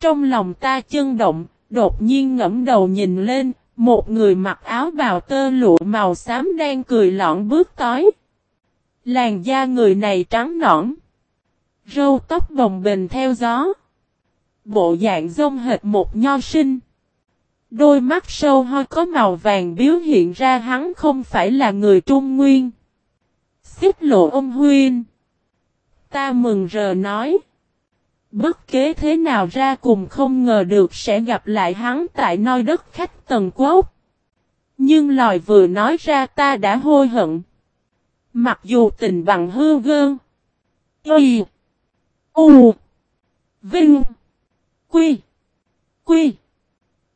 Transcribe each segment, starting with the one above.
Trong lòng ta chân động, đột nhiên ngẫm đầu nhìn lên, một người mặc áo bào tơ lụa màu xám đang cười lõn bước tới. Làn da người này trắng nõn. Râu tóc bồng bềnh theo gió. Bộ dạng rông hệt một nho sinh. Đôi mắt sâu hoi có màu vàng biểu hiện ra hắn không phải là người Trung Nguyên. Xích lộ ông Huyên. Ta mừng rờ nói. Bất kế thế nào ra cùng không ngờ được sẽ gặp lại hắn tại nơi đất khách tần quốc. Nhưng lời vừa nói ra ta đã hôi hận. Mặc dù tình bằng hư gơn. Y. U. Vinh. Quy. Quy.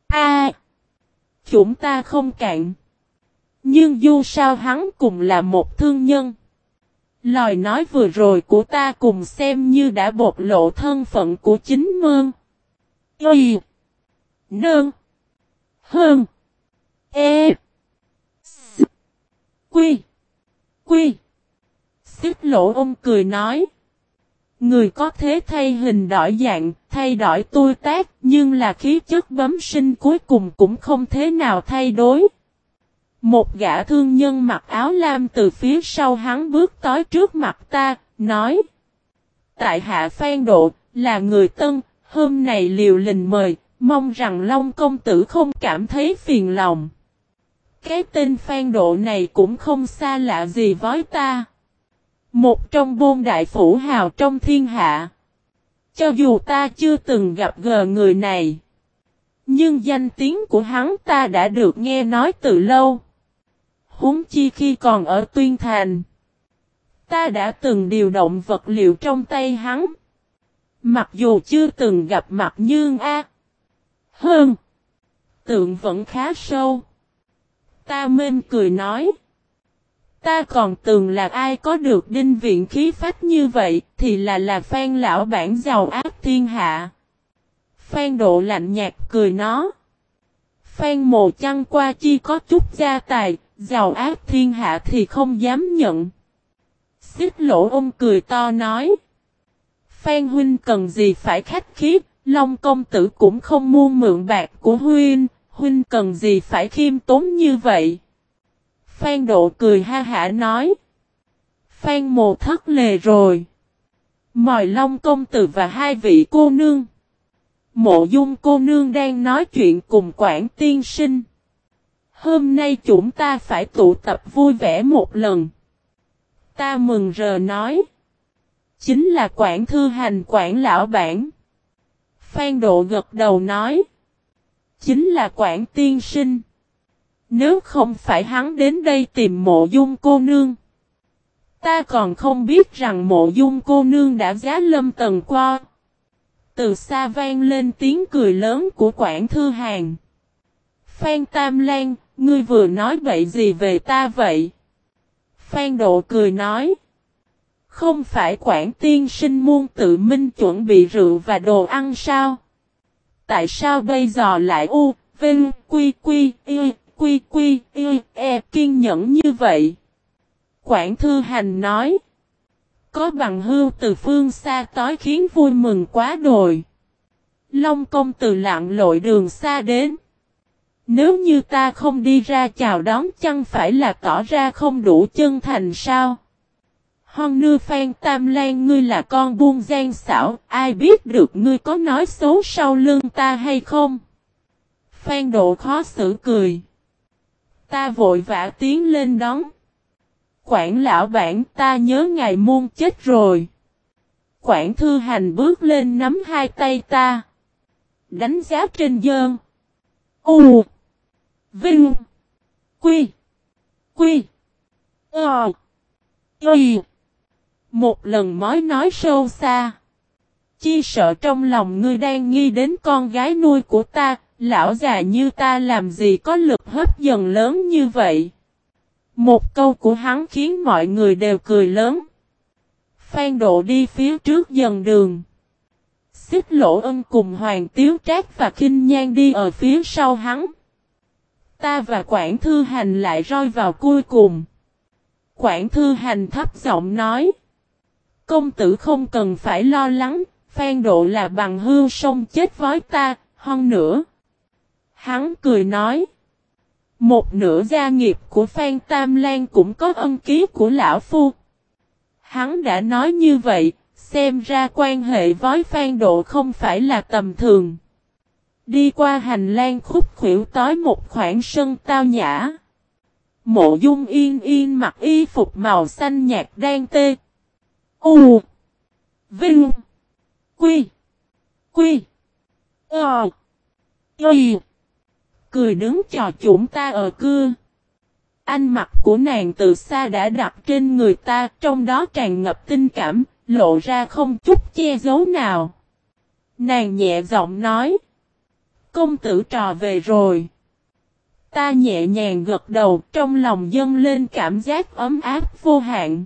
A. Chúng ta không cạn. Nhưng dù sao hắn cùng là một thương nhân. Lời nói vừa rồi của ta cùng xem như đã bộc lộ thân phận của chính mương. Y. nương, Hơn. E. S. Quy. Quy. Xích lỗ ông cười nói. Người có thế thay hình đổi dạng, thay đổi tôi tác, nhưng là khí chất bấm sinh cuối cùng cũng không thế nào thay đổi. Một gã thương nhân mặc áo lam từ phía sau hắn bước tới trước mặt ta, nói. Tại hạ Phan Độ, là người tân, hôm nay liều lình mời, mong rằng Long Công Tử không cảm thấy phiền lòng. Cái tên Phan Độ này cũng không xa lạ gì với ta. Một trong bôn đại phủ hào trong thiên hạ. Cho dù ta chưa từng gặp gờ người này. Nhưng danh tiếng của hắn ta đã được nghe nói từ lâu. Húng chi khi còn ở Tuyên Thành. Ta đã từng điều động vật liệu trong tay hắn. Mặc dù chưa từng gặp mặt nhưng A. Hơn. Tượng vẫn khá sâu. Ta mên cười nói. Ta còn tưởng là ai có được đinh viện khí phách như vậy thì là là Phan lão bản giàu ác thiên hạ. Phan độ lạnh nhạt cười nó. Phan mồ chăng qua chi có chút gia tài, giàu ác thiên hạ thì không dám nhận. Xích lỗ ôm cười to nói. Phan huynh cần gì phải khách khiếp, Long công tử cũng không mua mượn bạc của huynh, huynh cần gì phải khiêm tốn như vậy. Phan Độ cười ha hả nói. Phan Mồ thất lề rồi. Mời Long công tử và hai vị cô nương. Mộ dung cô nương đang nói chuyện cùng quản tiên sinh. Hôm nay chúng ta phải tụ tập vui vẻ một lần. Ta mừng rờ nói. Chính là quản Thư Hành quản Lão Bản. Phan Độ gật đầu nói. Chính là quản Tiên Sinh. Nếu không phải hắn đến đây tìm mộ dung cô nương. Ta còn không biết rằng mộ dung cô nương đã giá lâm tầng qua. Từ xa vang lên tiếng cười lớn của quản Thư Hàng. Phan Tam Lan, ngươi vừa nói vậy gì về ta vậy? Phan Độ cười nói. Không phải Quản Tiên sinh muôn tự minh chuẩn bị rượu và đồ ăn sao? Tại sao bây giờ lại u, vinh, quy quy, y, quy quy, y, e, kiên nhẫn như vậy. Quản Thư Hành nói. Có bằng hưu từ phương xa tối khiến vui mừng quá đồi. Long công từ lặng lội đường xa đến. Nếu như ta không đi ra chào đón chẳng phải là tỏ ra không đủ chân thành sao? Hon nư phan tam lan ngươi là con buôn gian xảo, ai biết được ngươi có nói xấu sau lưng ta hay không? Phan độ khó xử cười. Ta vội vã tiến lên đón. Quảng lão bản ta nhớ ngày muôn chết rồi. Quảng thư hành bước lên nắm hai tay ta. Đánh giá trên dơn. U. Vinh. Quy. Quy. Ờ. Y. Một lần mới nói sâu xa. Chi sợ trong lòng ngươi đang nghi đến con gái nuôi của ta, Lão già như ta làm gì có lực hấp dần lớn như vậy. Một câu của hắn khiến mọi người đều cười lớn. Phan độ đi phía trước dần đường. Xích lỗ ân cùng Hoàng Tiếu Trác và Kinh Nhan đi ở phía sau hắn. Ta và Quảng Thư Hành lại rơi vào cuối cùng. Quảng Thư Hành thấp giọng nói. Công tử không cần phải lo lắng, Phan Độ là bằng hưu sông chết với ta, hơn nữa. Hắn cười nói. Một nửa gia nghiệp của Phan Tam Lan cũng có ân ký của Lão Phu. Hắn đã nói như vậy, xem ra quan hệ với Phan Độ không phải là tầm thường. Đi qua hành lang khúc khuỷu tối một khoảng sân tao nhã. Mộ dung yên yên mặc y phục màu xanh nhạt đang tê. U. Vinh. Quy. Quy. Ờ. Y. Cười đứng trò chúng ta ở cưa. Anh mặt của nàng từ xa đã đặt trên người ta, trong đó tràn ngập tình cảm, lộ ra không chút che giấu nào. Nàng nhẹ giọng nói. Công tử trò về rồi. Ta nhẹ nhàng gật đầu trong lòng dâng lên cảm giác ấm áp vô hạn.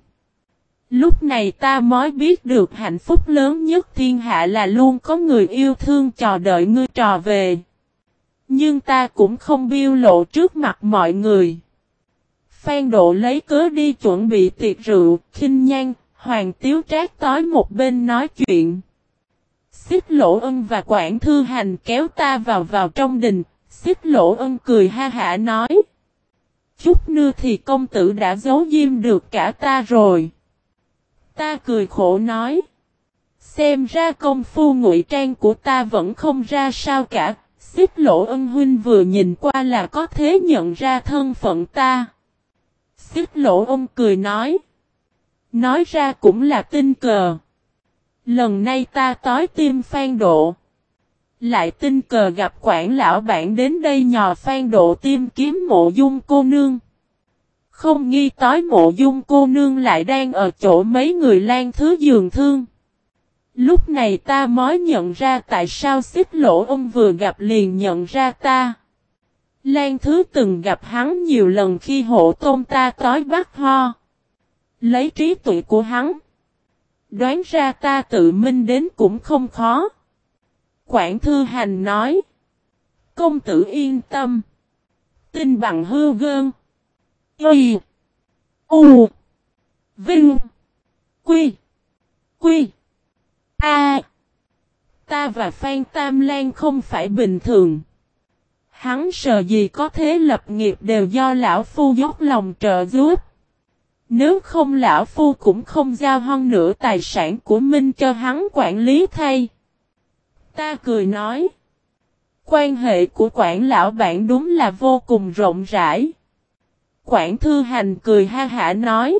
Lúc này ta mới biết được hạnh phúc lớn nhất thiên hạ là luôn có người yêu thương chờ đợi ngươi trò về. Nhưng ta cũng không biêu lộ trước mặt mọi người. Phan Độ lấy cớ đi chuẩn bị tiệc rượu, khinh nhan, Hoàng Tiếu Trác tối một bên nói chuyện. Xích lỗ ân và quản thư hành kéo ta vào vào trong đình, xích lỗ ân cười ha hả nói. Chút nữa thì công tử đã giấu diêm được cả ta rồi. Ta cười khổ nói. Xem ra công phu ngụy trang của ta vẫn không ra sao cả. Xích lỗ ân huynh vừa nhìn qua là có thế nhận ra thân phận ta. Xích lỗ ân cười nói. Nói ra cũng là tinh cờ. Lần này ta tối tim phan độ. Lại tinh cờ gặp quản lão bạn đến đây nhò phan độ tim kiếm mộ dung cô nương. Không nghi tối mộ dung cô nương lại đang ở chỗ mấy người lan thứ giường thương. Lúc này ta mới nhận ra tại sao xích lỗ ông vừa gặp liền nhận ra ta. Lan thứ từng gặp hắn nhiều lần khi hộ tôn ta tối bắt ho. Lấy trí tuệ của hắn. Đoán ra ta tự minh đến cũng không khó. Quảng Thư Hành nói. Công tử yên tâm. Tin bằng hư gơn. Y. U. Vinh. Quy. Quy. A. Ta và Phan Tam Lan không phải bình thường. Hắn sợ gì có thế lập nghiệp đều do lão phu dốc lòng trợ giúp. Nếu không lão phu cũng không giao hơn nửa tài sản của Minh cho hắn quản lý thay. Ta cười nói. Quan hệ của quản lão bạn đúng là vô cùng rộng rãi. Quản thư hành cười ha hả nói.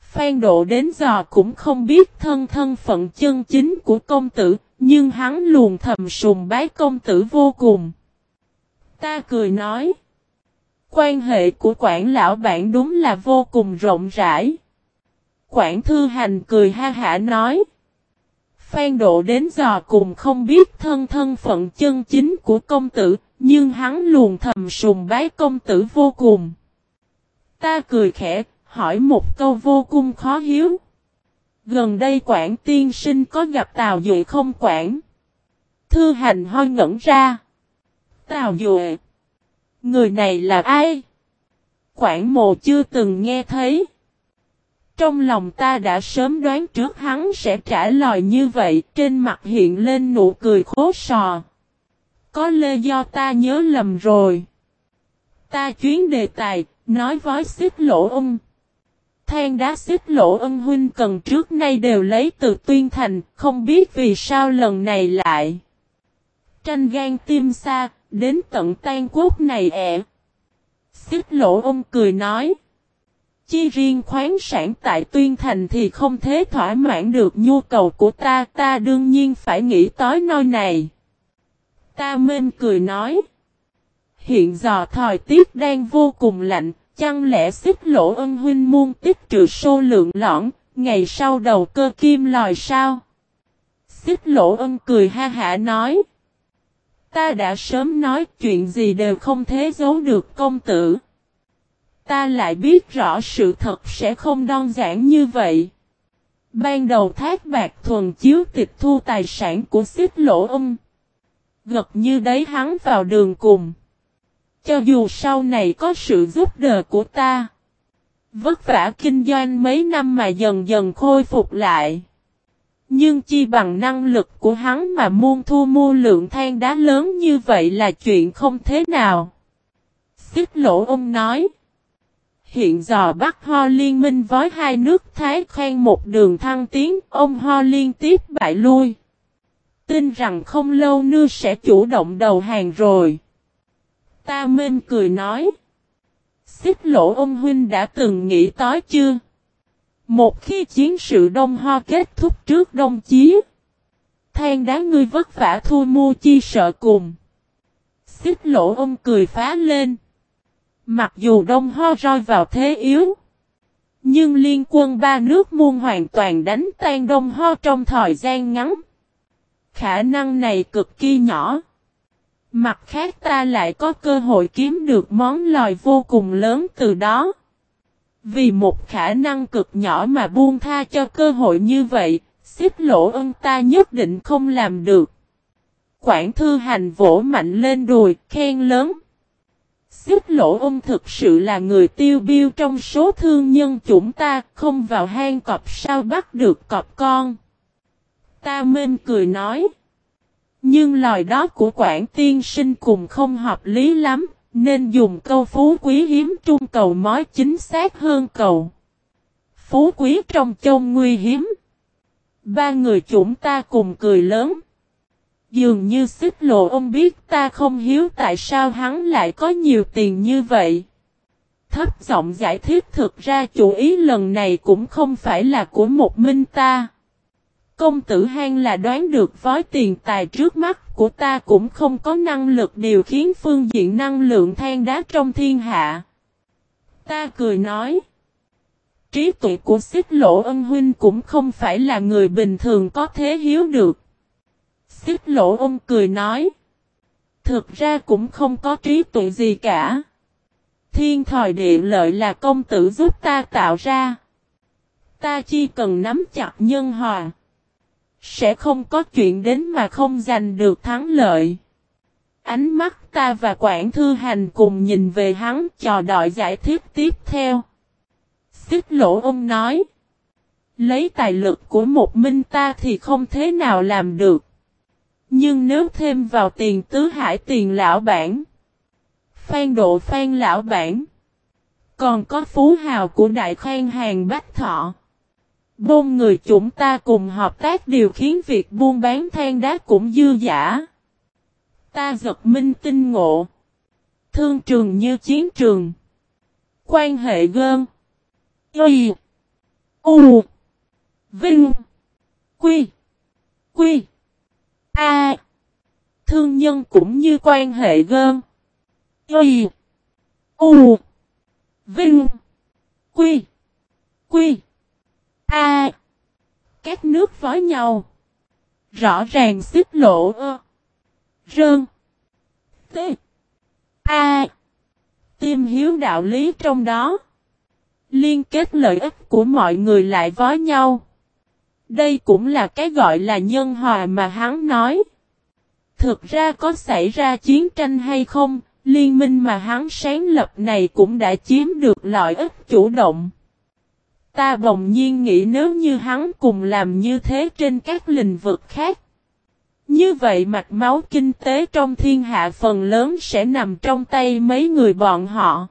Phan độ đến giờ cũng không biết thân thân phận chân chính của công tử, nhưng hắn luồn thầm sùng bái công tử vô cùng. Ta cười nói. Quan hệ của quản lão bạn đúng là vô cùng rộng rãi. Quản thư hành cười ha hả nói. Phan độ đến giờ cùng không biết thân thân phận chân chính của công tử, nhưng hắn luồn thầm sùng bái công tử vô cùng. Ta cười khẽ, hỏi một câu vô cùng khó hiếu. Gần đây quản tiên sinh có gặp Tào Duệ không quản? Thư hành hoi ngẩn ra. Tào Duệ. Người này là ai? Quảng mồ chưa từng nghe thấy. Trong lòng ta đã sớm đoán trước hắn sẽ trả lời như vậy, trên mặt hiện lên nụ cười khố sò. Có lê do ta nhớ lầm rồi. Ta chuyến đề tài, nói với xích lỗ ung. Than đá xích lỗ ân huynh cần trước nay đều lấy từ tuyên thành, không biết vì sao lần này lại. Tranh gan tim xa, đến tận tan quốc này ẹ. Xích lỗ ung cười nói. Chi riêng khoáng sản tại tuyên thành thì không thế thỏa mãn được nhu cầu của ta, ta đương nhiên phải nghĩ tới nơi này. Ta mên cười nói. Hiện giờ thời tiết đang vô cùng lạnh, chẳng lẽ xích lỗ ân huynh muôn tích trừ số lượng lõn, ngày sau đầu cơ kim lòi sao? Xích lỗ ân cười ha hả nói. Ta đã sớm nói chuyện gì đều không thế giấu được công tử. Ta lại biết rõ sự thật sẽ không đơn giản như vậy. Ban đầu thác bạc thuần chiếu tịch thu tài sản của xích lỗ âm. Gật như đấy hắn vào đường cùng. Cho dù sau này có sự giúp đỡ của ta. Vất vả kinh doanh mấy năm mà dần dần khôi phục lại. Nhưng chi bằng năng lực của hắn mà muôn thu mua lượng than đá lớn như vậy là chuyện không thế nào. Xích lỗ ông nói. Hiện giờ Bắc Ho liên minh với hai nước Thái khen một đường thăng tiến, ông Ho liên tiếp bại lui. Tin rằng không lâu nữa sẽ chủ động đầu hàng rồi. Ta mên cười nói. Xích lỗ ông huynh đã từng nghĩ tới chưa? Một khi chiến sự Đông Ho kết thúc trước Đông Chí. Than đá ngươi vất vả thu mua chi sợ cùng. Xích lỗ ông cười phá lên. Mặc dù Đông Ho rơi vào thế yếu. Nhưng liên quân ba nước muôn hoàn toàn đánh tan Đông Ho trong thời gian ngắn. Khả năng này cực kỳ nhỏ. Mặt khác ta lại có cơ hội kiếm được món lòi vô cùng lớn từ đó. Vì một khả năng cực nhỏ mà buông tha cho cơ hội như vậy, xếp lỗ ân ta nhất định không làm được. Quảng thư hành vỗ mạnh lên đùi, khen lớn. Xích lỗ ân thực sự là người tiêu biêu trong số thương nhân chúng ta, không vào hang cọp sao bắt được cọp con. Ta mên cười nói. Nhưng lời đó của Quảng tiên sinh cùng không hợp lý lắm, nên dùng câu phú quý hiếm trung cầu mói chính xác hơn cầu. Phú quý trong châu nguy hiếm. Ba người chúng ta cùng cười lớn. Dường như xích lộ ông biết ta không hiếu tại sao hắn lại có nhiều tiền như vậy. Thấp giọng giải thích thực ra chủ ý lần này cũng không phải là của một minh ta. Công tử hang là đoán được vói tiền tài trước mắt của ta cũng không có năng lực điều khiến phương diện năng lượng than đá trong thiên hạ. Ta cười nói. Trí tuệ của xích lỗ ân huynh cũng không phải là người bình thường có thế hiếu được. Xích lỗ ông cười nói. Thực ra cũng không có trí tuệ gì cả. Thiên thời địa lợi là công tử giúp ta tạo ra. Ta chỉ cần nắm chặt nhân hòa. Sẽ không có chuyện đến mà không giành được thắng lợi. Ánh mắt ta và quản Thư Hành cùng nhìn về hắn, chờ đợi giải thích tiếp theo. Xích lỗ ông nói. Lấy tài lực của một minh ta thì không thế nào làm được. Nhưng nếu thêm vào tiền tứ hải tiền lão bản. Phan độ phan lão bản. Còn có phú hào của đại khoan hàng bách thọ. Bôn người chúng ta cùng hợp tác điều khiến việc buôn bán than đá cũng dư giả. Ta giật minh tinh ngộ. Thương trường như chiến trường. Quan hệ gơn. Y. U. Vinh. Quy. Quy. A. Thương nhân cũng như quan hệ gơn. Y. U. Vinh. Quy. Quy. A. Các nước với nhau. Rõ ràng xích lộ ơ. Rơn. T. A. Tìm hiếu đạo lý trong đó. Liên kết lợi ích của mọi người lại với nhau. Đây cũng là cái gọi là nhân hòa mà hắn nói. Thực ra có xảy ra chiến tranh hay không, liên minh mà hắn sáng lập này cũng đã chiếm được lợi ích chủ động. Ta bỗng nhiên nghĩ nếu như hắn cùng làm như thế trên các lĩnh vực khác. Như vậy mạch máu kinh tế trong thiên hạ phần lớn sẽ nằm trong tay mấy người bọn họ.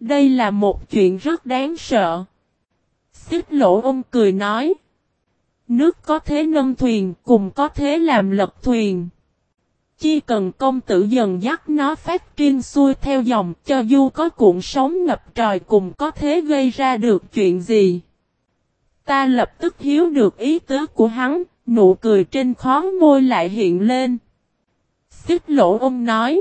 Đây là một chuyện rất đáng sợ. Xích lỗ ông cười nói. Nước có thế nâng thuyền, cùng có thế làm lật thuyền. Chỉ cần công tử dần dắt nó phát triển xuôi theo dòng cho dù có cuộn sóng ngập trời cùng có thế gây ra được chuyện gì. Ta lập tức hiếu được ý tứ của hắn, nụ cười trên khó môi lại hiện lên. Xích lỗ ông nói.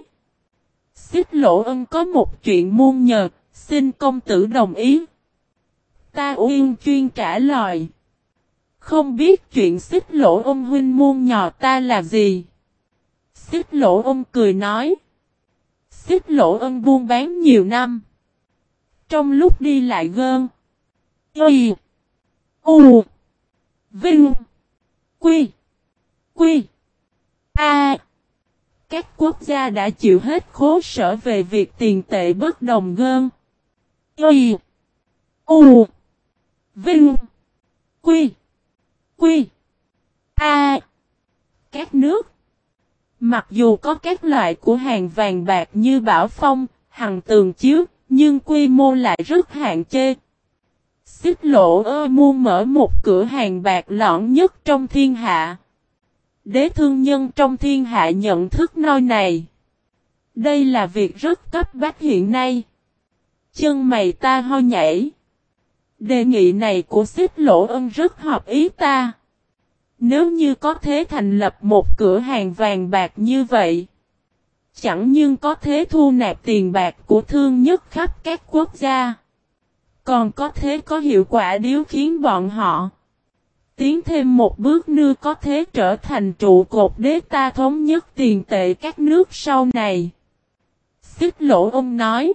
Xích lỗ ân có một chuyện muôn nhờ, xin công tử đồng ý. Ta uyên chuyên trả lời. Không biết chuyện xích lỗ ông huynh muôn nhỏ ta là gì. Xích lỗ ông cười nói. Xích lỗ ân buôn bán nhiều năm. Trong lúc đi lại gơn. Y. U. Vinh. Quy. Quy. A. Các quốc gia đã chịu hết khố sở về việc tiền tệ bất đồng gơn. Y. U. Vinh. Quy. Quy. A. các nước. Mặc dù có các loại của hàng vàng bạc như bảo phong, hằng tường chiếu, nhưng quy mô lại rất hạn chế. Xích lộ ơ mua mở một cửa hàng bạc lõn nhất trong thiên hạ. Đế thương nhân trong thiên hạ nhận thức nơi này. Đây là việc rất cấp bách hiện nay. Chân mày ta ho nhảy. Đề nghị này của xích lỗ ân rất hợp ý ta. Nếu như có thể thành lập một cửa hàng vàng bạc như vậy. Chẳng nhưng có thể thu nạp tiền bạc của thương nhất khắp các quốc gia. Còn có thể có hiệu quả điếu khiến bọn họ. Tiến thêm một bước nữa có thể trở thành trụ cột đế ta thống nhất tiền tệ các nước sau này. Xích lỗ ông nói.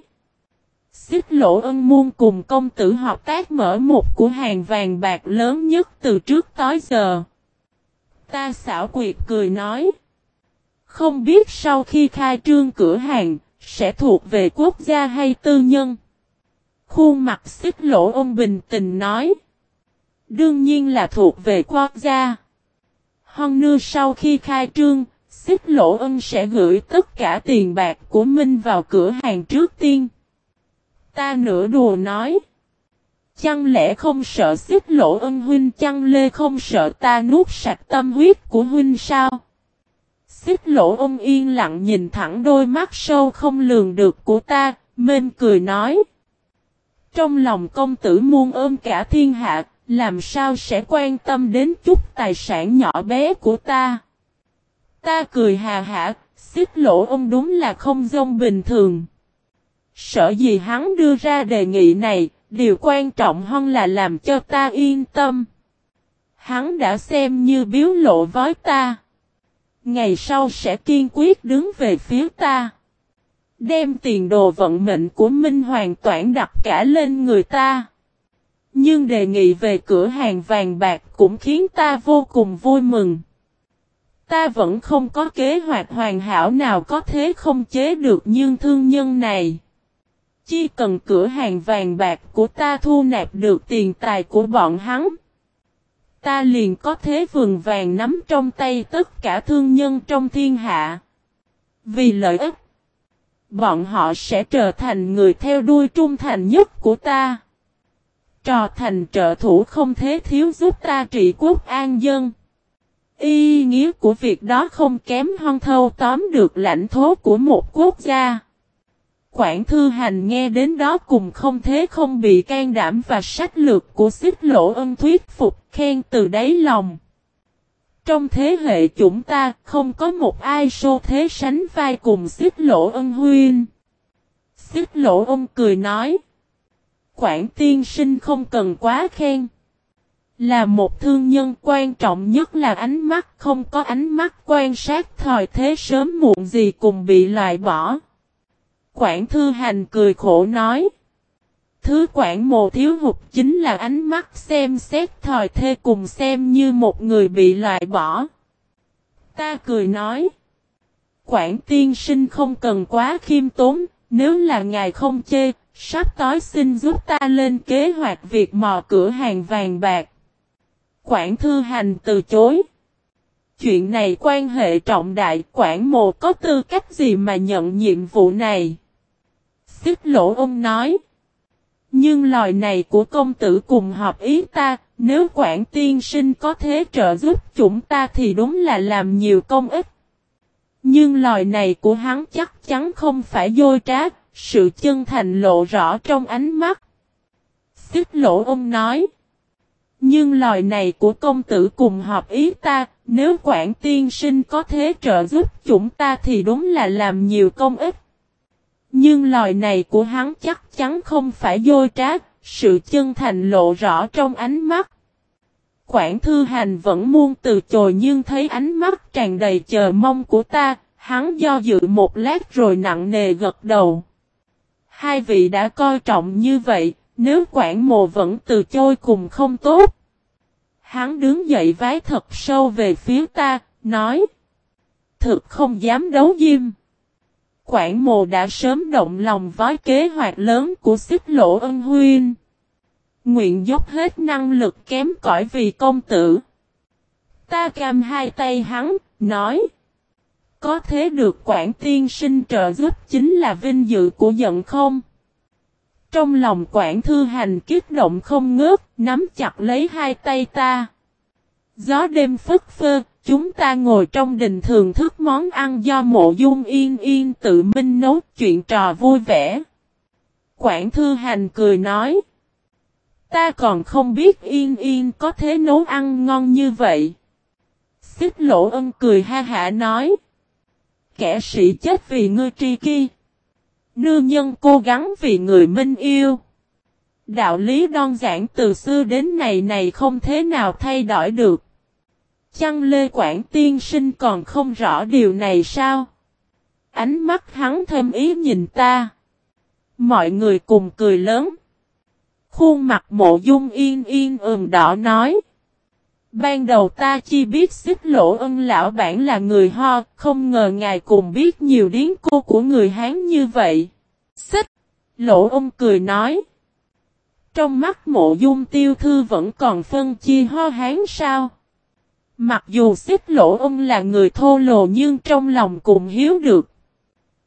Xích lỗ ân muôn cùng công tử hợp tác mở một cửa hàng vàng bạc lớn nhất từ trước tới giờ. Ta xảo quyệt cười nói. Không biết sau khi khai trương cửa hàng, sẽ thuộc về quốc gia hay tư nhân? Khuôn mặt xích lỗ ông bình tình nói. Đương nhiên là thuộc về quốc gia. Hơn nưa sau khi khai trương, xích lỗ ân sẽ gửi tất cả tiền bạc của Minh vào cửa hàng trước tiên. Ta nửa đùa nói. Chăng lẽ không sợ xích lỗ ân huynh chăng lê không sợ ta nuốt sạch tâm huyết của huynh sao? Xích lỗ ông yên lặng nhìn thẳng đôi mắt sâu không lường được của ta, mên cười nói. Trong lòng công tử muôn ôm cả thiên hạ, làm sao sẽ quan tâm đến chút tài sản nhỏ bé của ta? Ta cười hà hạ xích lỗ ông đúng là không dông bình thường. Sợ gì hắn đưa ra đề nghị này, điều quan trọng hơn là làm cho ta yên tâm. Hắn đã xem như biếu lộ với ta. Ngày sau sẽ kiên quyết đứng về phía ta. Đem tiền đồ vận mệnh của Minh hoàn toàn đặt cả lên người ta. Nhưng đề nghị về cửa hàng vàng bạc cũng khiến ta vô cùng vui mừng. Ta vẫn không có kế hoạch hoàn hảo nào có thế không chế được nhưng thương nhân này. Chỉ cần cửa hàng vàng bạc của ta thu nạp được tiền tài của bọn hắn. Ta liền có thế vườn vàng nắm trong tay tất cả thương nhân trong thiên hạ. Vì lợi ích, bọn họ sẽ trở thành người theo đuôi trung thành nhất của ta. Trò thành trợ thủ không thế thiếu giúp ta trị quốc an dân. Ý nghĩa của việc đó không kém hơn thâu tóm được lãnh thổ của một quốc gia. Quảng Thư Hành nghe đến đó cùng không thế không bị can đảm và sách lược của xích lỗ ân thuyết phục khen từ đáy lòng. Trong thế hệ chúng ta, không có một ai xô thế sánh vai cùng xích lỗ ân huyên. Xích lỗ ân cười nói. Quảng tiên sinh không cần quá khen. Là một thương nhân quan trọng nhất là ánh mắt, không có ánh mắt quan sát, thời thế sớm muộn gì cùng bị loại bỏ. Quảng Thư Hành cười khổ nói. Thứ quản mồ thiếu hụt chính là ánh mắt xem xét thời thê cùng xem như một người bị loại bỏ. Ta cười nói. Quảng tiên sinh không cần quá khiêm tốn, nếu là ngài không chê, sắp tối xin giúp ta lên kế hoạch việc mò cửa hàng vàng bạc. Quảng thư hành từ chối. Chuyện này quan hệ trọng đại, quản mồ có tư cách gì mà nhận nhiệm vụ này? Xích lỗ ông nói. Nhưng lời này của công tử cùng hợp ý ta, nếu quản tiên sinh có thế trợ giúp chúng ta thì đúng là làm nhiều công ích. Nhưng lời này của hắn chắc chắn không phải dối trá, sự chân thành lộ rõ trong ánh mắt. Xích lỗ ông nói. Nhưng lời này của công tử cùng hợp ý ta, nếu quản tiên sinh có thế trợ giúp chúng ta thì đúng là làm nhiều công ích. Nhưng lời này của hắn chắc chắn không phải dôi trá, sự chân thành lộ rõ trong ánh mắt. Quảng Thư Hành vẫn muôn từ chồi nhưng thấy ánh mắt tràn đầy chờ mong của ta, hắn do dự một lát rồi nặng nề gật đầu. Hai vị đã coi trọng như vậy, nếu Quảng Mồ vẫn từ chối cùng không tốt. Hắn đứng dậy vái thật sâu về phía ta, nói. Thực không dám đấu diêm. Quảng mồ đã sớm động lòng với kế hoạch lớn của xích lỗ ân huyên. Nguyện dốc hết năng lực kém cỏi vì công tử. Ta cam hai tay hắn, nói. Có thế được quản tiên sinh trợ giúp chính là vinh dự của giận không? Trong lòng quản thư hành kiếp động không ngớt, nắm chặt lấy hai tay ta. Gió đêm phất phơ, chúng ta ngồi trong đình thường thức món ăn do mộ dung yên yên tự minh nấu chuyện trò vui vẻ. quảng thư hành cười nói. Ta còn không biết yên yên có thế nấu ăn ngon như vậy. Xích lỗ ân cười ha hả nói. Kẻ sĩ chết vì ngươi tri kia. Nương nhân cố gắng vì người minh yêu. Đạo lý đơn giản từ xưa đến nay này không thế nào thay đổi được. Chăng Lê Quảng Tiên Sinh còn không rõ điều này sao? Ánh mắt hắn thêm ý nhìn ta. Mọi người cùng cười lớn. Khuôn mặt mộ dung yên yên ừm đỏ nói. Ban đầu ta chỉ biết xích lỗ ân lão bản là người ho, không ngờ ngài cùng biết nhiều điến cô của người Hán như vậy. Xích, lỗ ông cười nói. Trong mắt mộ dung tiêu thư vẫn còn phân chia ho Hán sao? Mặc dù xích lỗ ông là người thô lồ nhưng trong lòng cũng hiếu được.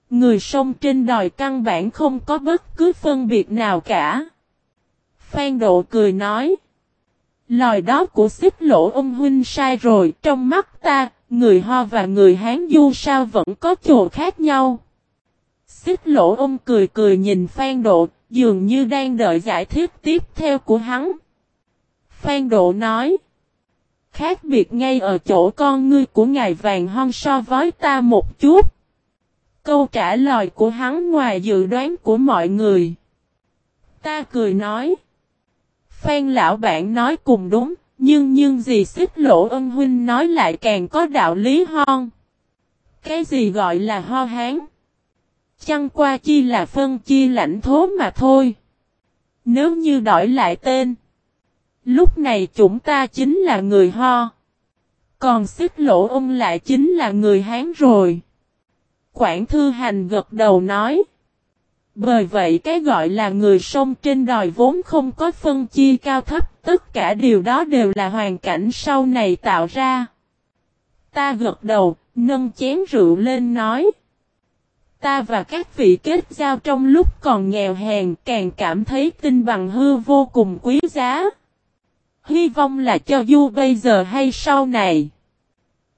Người sông trên đòi căn bản không có bất cứ phân biệt nào cả. Phan Độ cười nói. Lời đó của xích lỗ ông huynh sai rồi, trong mắt ta, người Ho và người Hán Du sao vẫn có chỗ khác nhau. Xích lỗ ông cười cười nhìn Phan Độ, dường như đang đợi giải thích tiếp theo của hắn. Phan Độ nói. Khác biệt ngay ở chỗ con ngươi của ngài vàng hon so với ta một chút. Câu trả lời của hắn ngoài dự đoán của mọi người. Ta cười nói. Phan lão bạn nói cùng đúng, nhưng nhưng gì xích lỗ ân huynh nói lại càng có đạo lý hon. Cái gì gọi là ho hán? Chăng qua chi là phân chi lãnh thố mà thôi. Nếu như đổi lại tên. Lúc này chúng ta chính là người ho. Còn xích lỗ ông lại chính là người Hán rồi. Quảng Thư Hành gật đầu nói. Bởi vậy cái gọi là người sông trên đòi vốn không có phân chia cao thấp, tất cả điều đó đều là hoàn cảnh sau này tạo ra. Ta gật đầu, nâng chén rượu lên nói. Ta và các vị kết giao trong lúc còn nghèo hèn, càng cảm thấy tinh bằng hư vô cùng quý giá. Hy vọng là cho dù bây giờ hay sau này.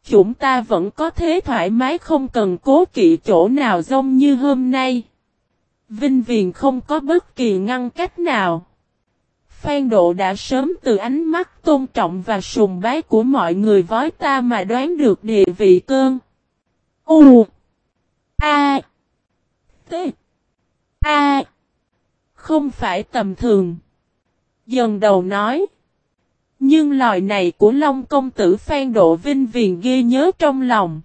Chúng ta vẫn có thế thoải mái không cần cố kỵ chỗ nào giống như hôm nay. Vinh Viền không có bất kỳ ngăn cách nào. Phan Độ đã sớm từ ánh mắt tôn trọng và sùng bái của mọi người với ta mà đoán được địa vị cơn. U A T A Không phải tầm thường. Dần đầu nói. Nhưng lời này của Long Công Tử Phan Độ Vinh Viền ghi nhớ trong lòng.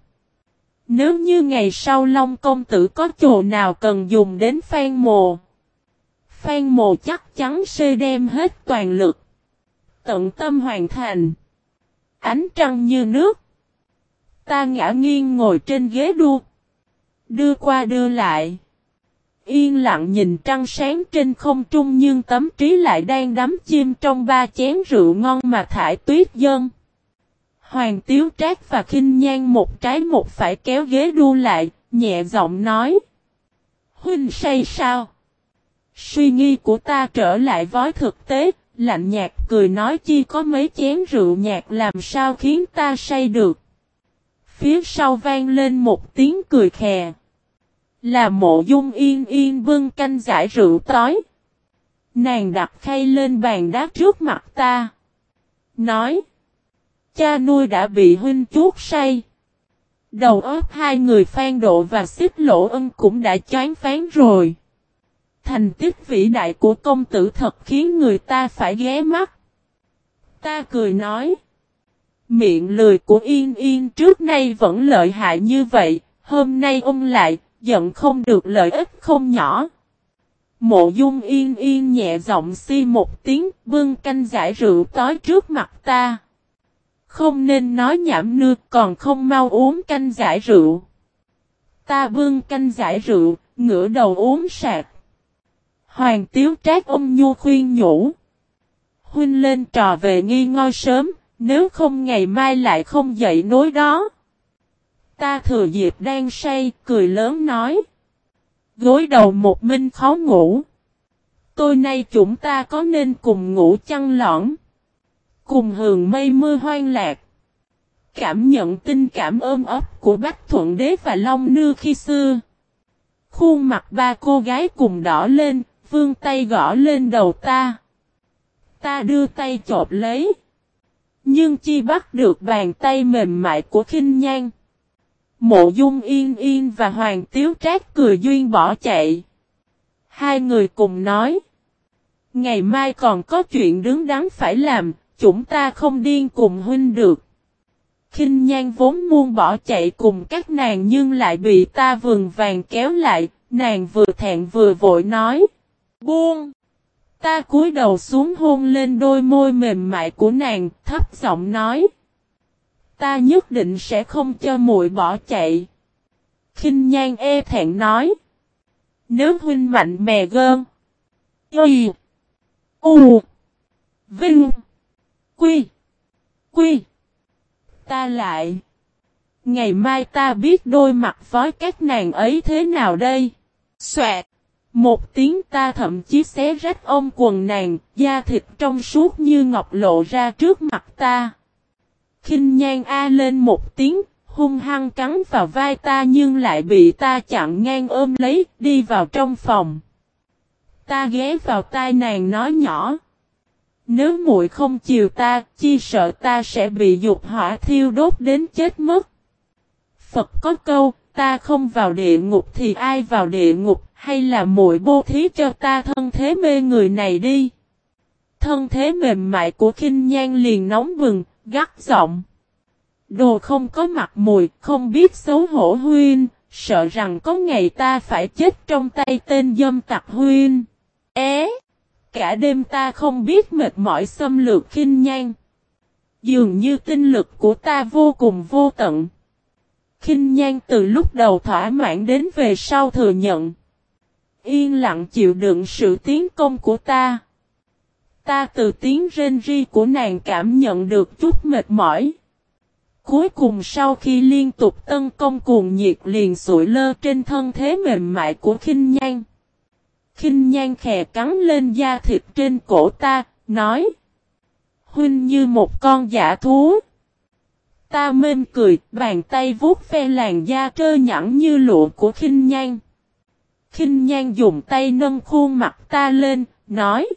Nếu như ngày sau Long Công Tử có chỗ nào cần dùng đến Phan Mồ. Phan Mồ chắc chắn sẽ đem hết toàn lực. Tận tâm hoàn thành. Ánh trăng như nước. Ta ngã nghiêng ngồi trên ghế đu. Đưa qua đưa lại. Yên lặng nhìn trăng sáng trên không trung nhưng tấm trí lại đang đắm chim trong ba chén rượu ngon mà thải tuyết dân. Hoàng Tiếu Trác và khinh Nhan một trái một phải kéo ghế đu lại, nhẹ giọng nói. Huynh say sao? Suy nghĩ của ta trở lại với thực tế, lạnh nhạt cười nói chi có mấy chén rượu nhạt làm sao khiến ta say được. Phía sau vang lên một tiếng cười khè. Là mộ dung yên yên bưng canh giải rượu tối. Nàng đặt khay lên bàn đá trước mặt ta. Nói. Cha nuôi đã bị huynh chuốt say. Đầu óc hai người phan độ và xích lỗ ân cũng đã chán phán rồi. Thành tích vĩ đại của công tử thật khiến người ta phải ghé mắt. Ta cười nói. Miệng lười của Yên Yên trước nay vẫn lợi hại như vậy, hôm nay ông lại, giận không được lợi ích không nhỏ. Mộ dung Yên Yên nhẹ giọng si một tiếng, bưng canh giải rượu tối trước mặt ta. Không nên nói nhảm nưa còn không mau uống canh giải rượu. Ta bưng canh giải rượu, ngửa đầu uống sạc. Hoàng tiếu trác ông nhu khuyên nhủ. Huynh lên trò về nghi ngôi sớm, Nếu không ngày mai lại không dậy nối đó. Ta thừa dịp đang say, cười lớn nói. Gối đầu một minh khó ngủ. Tôi nay chúng ta có nên cùng ngủ chăn lõn. Cùng hưởng mây mưa hoang lạc. Cảm nhận tình cảm ôm ấp của Bách Thuận Đế và Long Nư khi xưa. Khuôn mặt ba cô gái cùng đỏ lên, vương tay gõ lên đầu ta. Ta đưa tay chộp lấy. Nhưng chi bắt được bàn tay mềm mại của khinh nhan. Mộ dung yên yên và hoàng tiếu trác cười duyên bỏ chạy. Hai người cùng nói. Ngày mai còn có chuyện đứng đắn phải làm, chúng ta không điên cùng huynh được. Kinh nhan vốn muôn bỏ chạy cùng các nàng nhưng lại bị ta vườn vàng kéo lại, nàng vừa thẹn vừa vội nói. Buông! Ta cúi đầu xuống hôn lên đôi môi mềm mại của nàng, thấp giọng nói. Ta nhất định sẽ không cho muội bỏ chạy. Kinh nhan e thẹn nói. Nếu huynh mạnh mè gơn. Y. U. Vinh. Quy. Quy. Ta lại. Ngày mai ta biết đôi mặt với các nàng ấy thế nào đây? Xoẹt. Một tiếng ta thậm chí xé rách ôm quần nàng, da thịt trong suốt như ngọc lộ ra trước mặt ta kinh nhan a lên một tiếng, hung hăng cắn vào vai ta nhưng lại bị ta chặn ngang ôm lấy, đi vào trong phòng. Ta ghé vào tai nàng nói nhỏ. Nếu muội không chiều ta, chi sợ ta sẽ bị dục hỏa thiêu đốt đến chết mất. Phật có câu, ta không vào địa ngục thì ai vào địa ngục, hay là muội bố thí cho ta thân thế mê người này đi. Thân thế mềm mại của khinh nhan liền nóng bừng, gắt giọng. Đồ không có mặt mùi, không biết xấu hổ huyên, sợ rằng có ngày ta phải chết trong tay tên dâm tặc huyên. É! Cả đêm ta không biết mệt mỏi xâm lược khinh nhan. Dường như tinh lực của ta vô cùng vô tận. Khinh nhan từ lúc đầu thỏa mãn đến về sau thừa nhận. Yên lặng chịu đựng sự tiến công của ta. Ta từ tiếng rên ri của nàng cảm nhận được chút mệt mỏi. Cuối cùng sau khi liên tục tấn công cuồng nhiệt liền sụi lơ trên thân thế mềm mại của khinh nhan. Khinh nhan khè cắn lên da thịt trên cổ ta, nói. Huynh như một con giả thú. Ta mên cười, bàn tay vuốt ve làn da trơ nhẵn như lụa của khinh nhan. Khinh nhan dùng tay nâng khuôn mặt ta lên, nói.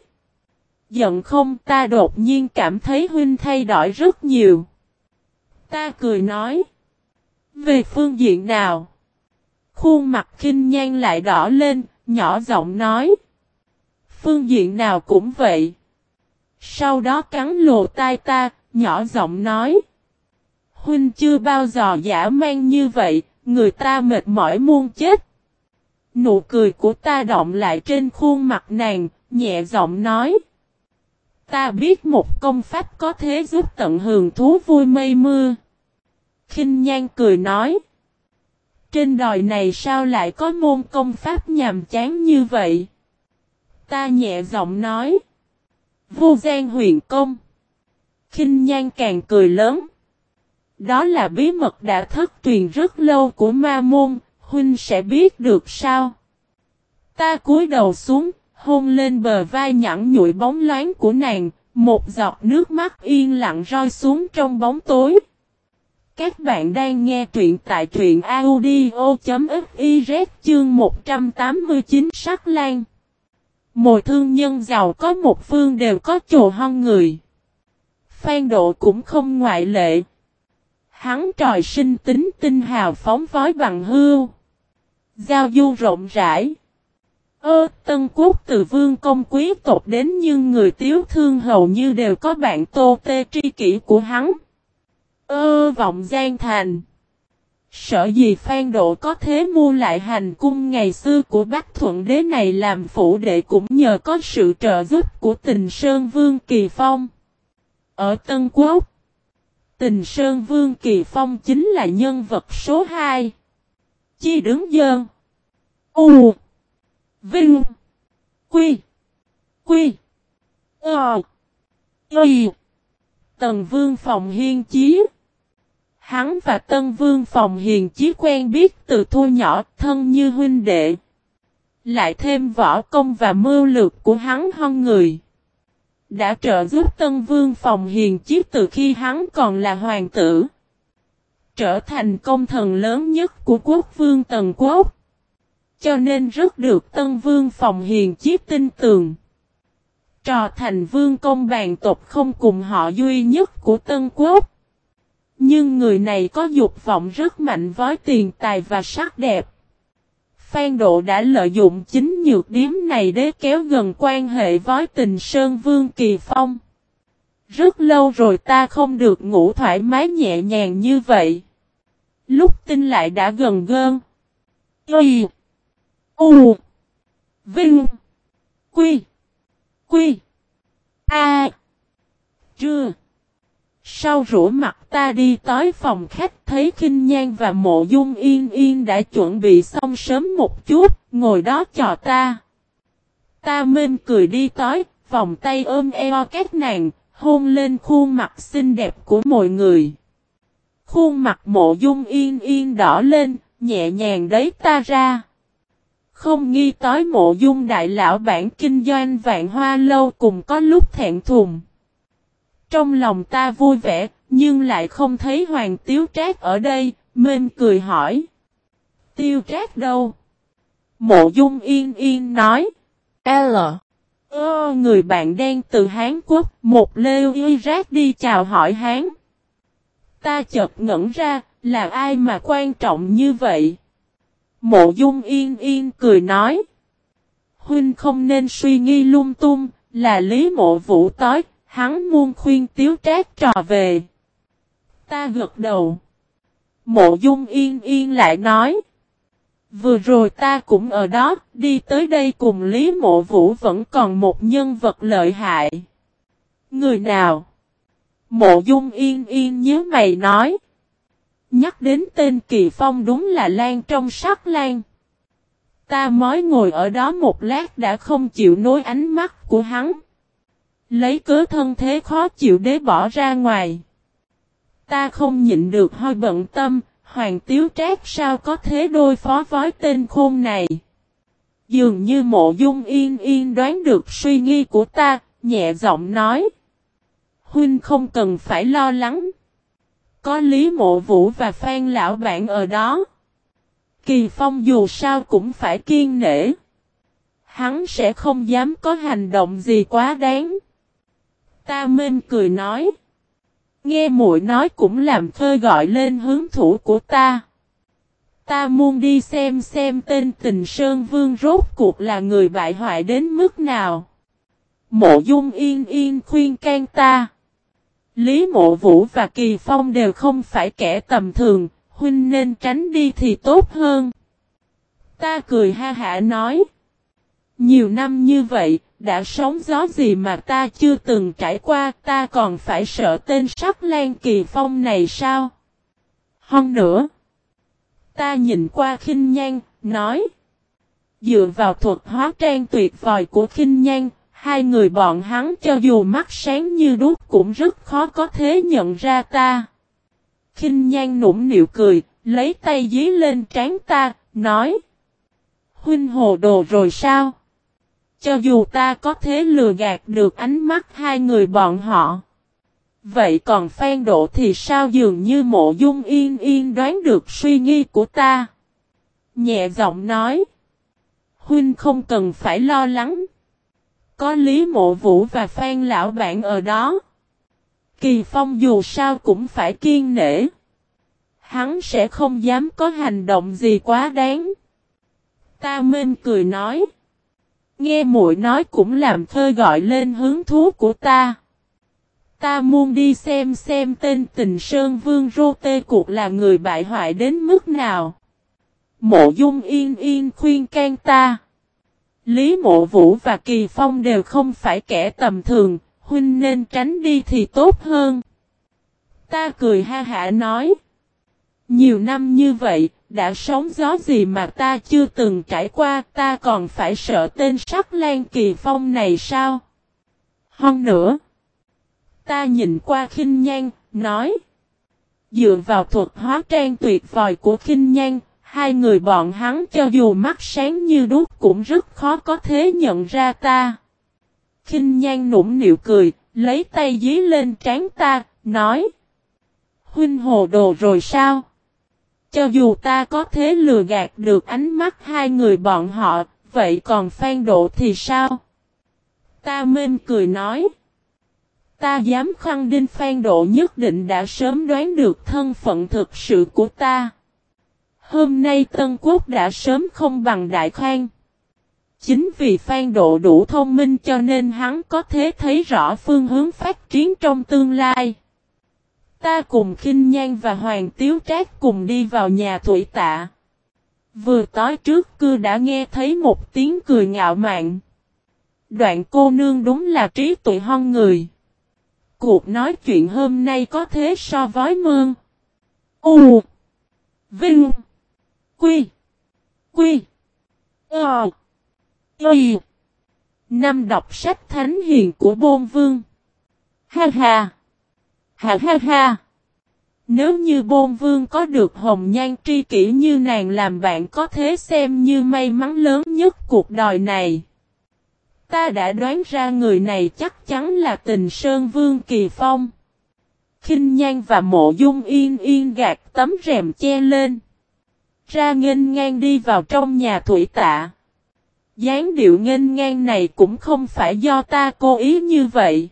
Giận không ta đột nhiên cảm thấy huynh thay đổi rất nhiều. Ta cười nói. Về phương diện nào? Khuôn mặt khinh nhan lại đỏ lên, nhỏ giọng nói. Phương diện nào cũng vậy. Sau đó cắn lồ tai ta, nhỏ giọng nói. Huynh chưa bao giờ giả mang như vậy, người ta mệt mỏi muôn chết. Nụ cười của ta động lại trên khuôn mặt nàng, nhẹ giọng nói. Ta biết một công pháp có thể giúp tận hưởng thú vui mây mưa. kinh nhan cười nói. Trên đòi này sao lại có môn công pháp nhàm chán như vậy? Ta nhẹ giọng nói. Vô gian huyền công. kinh nhan càng cười lớn. Đó là bí mật đã thất truyền rất lâu của ma môn, huynh sẽ biết được sao? Ta cúi đầu xuống, hôn lên bờ vai nhẵn nhụi bóng loáng của nàng, một giọt nước mắt yên lặng rơi xuống trong bóng tối. Các bạn đang nghe truyện tại truyện audio.fiz chương 189 sắc lan. Mỗi thương nhân giàu có một phương đều có chỗ hon người. Phan độ cũng không ngoại lệ. Hắn tròi sinh tính tinh hào phóng vói bằng hưu. Giao du rộng rãi. Ơ, Tân Quốc từ vương công quý tộc đến nhưng người tiếu thương hầu như đều có bạn tô tê tri kỷ của hắn. Ơ, vọng gian thành. Sợ gì Phan Độ có thế mua lại hành cung ngày xưa của Bắc Thuận Đế này làm phủ đệ cũng nhờ có sự trợ giúp của tình Sơn Vương Kỳ Phong. Ở Tân Quốc, tình Sơn Vương Kỳ Phong chính là nhân vật số 2. Chi đứng dơn. U. Vinh. Quy. Quy. Ờ. Y. Tần Vương Phòng Hiên Chí. Hắn và Tân Vương Phòng Hiền Chí quen biết từ thu nhỏ, thân như huynh đệ. Lại thêm võ công và mưu lược của hắn hơn người. Đã trợ giúp Tân Vương Phòng Hiền Chí từ khi hắn còn là hoàng tử. Trở thành công thần lớn nhất của quốc vương Tần Quốc. Cho nên rất được Tân Vương Phòng Hiền Chí tin tưởng. Trò thành vương công bàn tộc không cùng họ duy nhất của Tân Quốc. Nhưng người này có dục vọng rất mạnh với tiền tài và sắc đẹp. Phan Độ đã lợi dụng chính nhược điếm này để kéo gần quan hệ với tình Sơn Vương Kỳ Phong. Rất lâu rồi ta không được ngủ thoải mái nhẹ nhàng như vậy. Lúc tin lại đã gần gơn. Y. U. Vinh. Quy. Quy. A. Trưa. Sau rửa mặt ta đi tới phòng khách thấy khinh Nhan và Mộ Dung Yên Yên đã chuẩn bị xong sớm một chút, ngồi đó chờ ta. Ta mên cười đi tới, vòng tay ôm eo các nàng, hôn lên khuôn mặt xinh đẹp của mọi người. Khuôn mặt Mộ Dung Yên Yên đỏ lên, nhẹ nhàng đấy ta ra. Không nghi tới Mộ Dung đại lão bản kinh doanh vạn hoa lâu cùng có lúc thẹn thùng. Trong lòng ta vui vẻ, nhưng lại không thấy Hoàng Tiếu Trác ở đây, Mên cười hỏi. Tiêu Trác đâu? Mộ Dung Yên Yên nói. L. Ơ, người bạn đen từ Hán Quốc, một lêu y rác đi chào hỏi Hán. Ta chợt ngẩn ra, là ai mà quan trọng như vậy? Mộ Dung Yên Yên cười nói. Huynh không nên suy nghi lung tung, là Lý Mộ Vũ tối, Hắn muôn khuyên tiếu trác trò về. Ta gật đầu. Mộ dung yên yên lại nói. Vừa rồi ta cũng ở đó, đi tới đây cùng Lý Mộ Vũ vẫn còn một nhân vật lợi hại. Người nào? Mộ dung yên yên nhớ mày nói. Nhắc đến tên Kỳ Phong đúng là Lan trong sắc Lan. Ta mới ngồi ở đó một lát đã không chịu nối ánh mắt của hắn. Lấy cớ thân thế khó chịu để bỏ ra ngoài. Ta không nhịn được hơi bận tâm, Hoàng Tiếu Trác sao có thế đôi phó vói tên khôn này. Dường như mộ dung yên yên đoán được suy nghi của ta, nhẹ giọng nói. Huynh không cần phải lo lắng. Có Lý Mộ Vũ và Phan Lão Bạn ở đó. Kỳ Phong dù sao cũng phải kiên nể. Hắn sẽ không dám có hành động gì quá đáng. Ta minh cười nói. Nghe muội nói cũng làm khơi gọi lên hướng thủ của ta. Ta muốn đi xem xem tên tình Sơn Vương rốt cuộc là người bại hoại đến mức nào. Mộ dung yên yên khuyên can ta. Lý mộ vũ và kỳ phong đều không phải kẻ tầm thường, huynh nên tránh đi thì tốt hơn. Ta cười ha hả nói. Nhiều năm như vậy, đã sống gió gì mà ta chưa từng trải qua, ta còn phải sợ tên sắc lan kỳ phong này sao? Hơn nữa, ta nhìn qua khinh nhan, nói. Dựa vào thuật hóa trang tuyệt vời của khinh nhan, hai người bọn hắn cho dù mắt sáng như đuốc cũng rất khó có thế nhận ra ta. Kinh nhan nũng nịu cười, lấy tay dí lên trán ta, nói. Huynh hồ đồ rồi sao? Cho dù ta có thế lừa gạt được ánh mắt hai người bọn họ. Vậy còn Phan Độ thì sao dường như mộ dung yên yên đoán được suy nghĩ của ta. Nhẹ giọng nói. Huynh không cần phải lo lắng. Có Lý Mộ Vũ và Phan Lão Bạn ở đó. Kỳ Phong dù sao cũng phải kiên nể. Hắn sẽ không dám có hành động gì quá đáng. Ta mên cười nói. Nghe muội nói cũng làm khơi gọi lên hứng thú của ta. Ta muốn đi xem xem tên tình Sơn Vương Rô Tê Cuộc là người bại hoại đến mức nào. Mộ Dung Yên Yên khuyên can ta. Lý Mộ Vũ và Kỳ Phong đều không phải kẻ tầm thường, huynh nên tránh đi thì tốt hơn. Ta cười ha hả nói. Nhiều năm như vậy, đã sống gió gì mà ta chưa từng trải qua, ta còn phải sợ tên sắc lan kỳ phong này sao? Hơn nữa, Ta nhìn qua khinh nhan, nói. Dựa vào thuật hóa trang tuyệt vời của khinh nhan, hai người bọn hắn cho dù mắt sáng như đuốc cũng rất khó có thể nhận ra ta. Kinh nhan nũng nịu cười, lấy tay dí lên trán ta, nói. Huynh hồ đồ rồi sao? Cho dù ta có thế lừa gạt được ánh mắt hai người bọn họ, vậy còn Phan Độ thì sao? Ta mên cười nói. Ta dám khăng đinh Phan Độ nhất định đã sớm đoán được thân phận thực sự của ta. Hôm nay Tân Quốc đã sớm không bằng Đại Khang. Chính vì Phan Độ đủ thông minh cho nên hắn có thể thấy rõ phương hướng phát triển trong tương lai. Ta cùng khinh Nhan và Hoàng Tiếu Trác cùng đi vào nhà thủy tạ. Vừa tối trước cư đã nghe thấy một tiếng cười ngạo mạn. Đoạn cô nương đúng là trí tuệ hon người. Cuộc nói chuyện hôm nay có thế so với mương. U. Vinh. Quy. Quy. Ờ. Y. Năm đọc sách thánh hiền của bôn vương. Ha ha. Ha ha ha. Nếu như bôn vương có được hồng nhan tri kỷ như nàng làm bạn có thế xem như may mắn lớn nhất cuộc đời này. Ta đã đoán ra người này chắc chắn là tình Sơn Vương Kỳ Phong. kinh Nhan và Mộ Dung Yên Yên gạt tấm rèm che lên. Ra nghênh ngang đi vào trong nhà thủy tạ. dáng điệu nghênh ngang này cũng không phải do ta cố ý như vậy.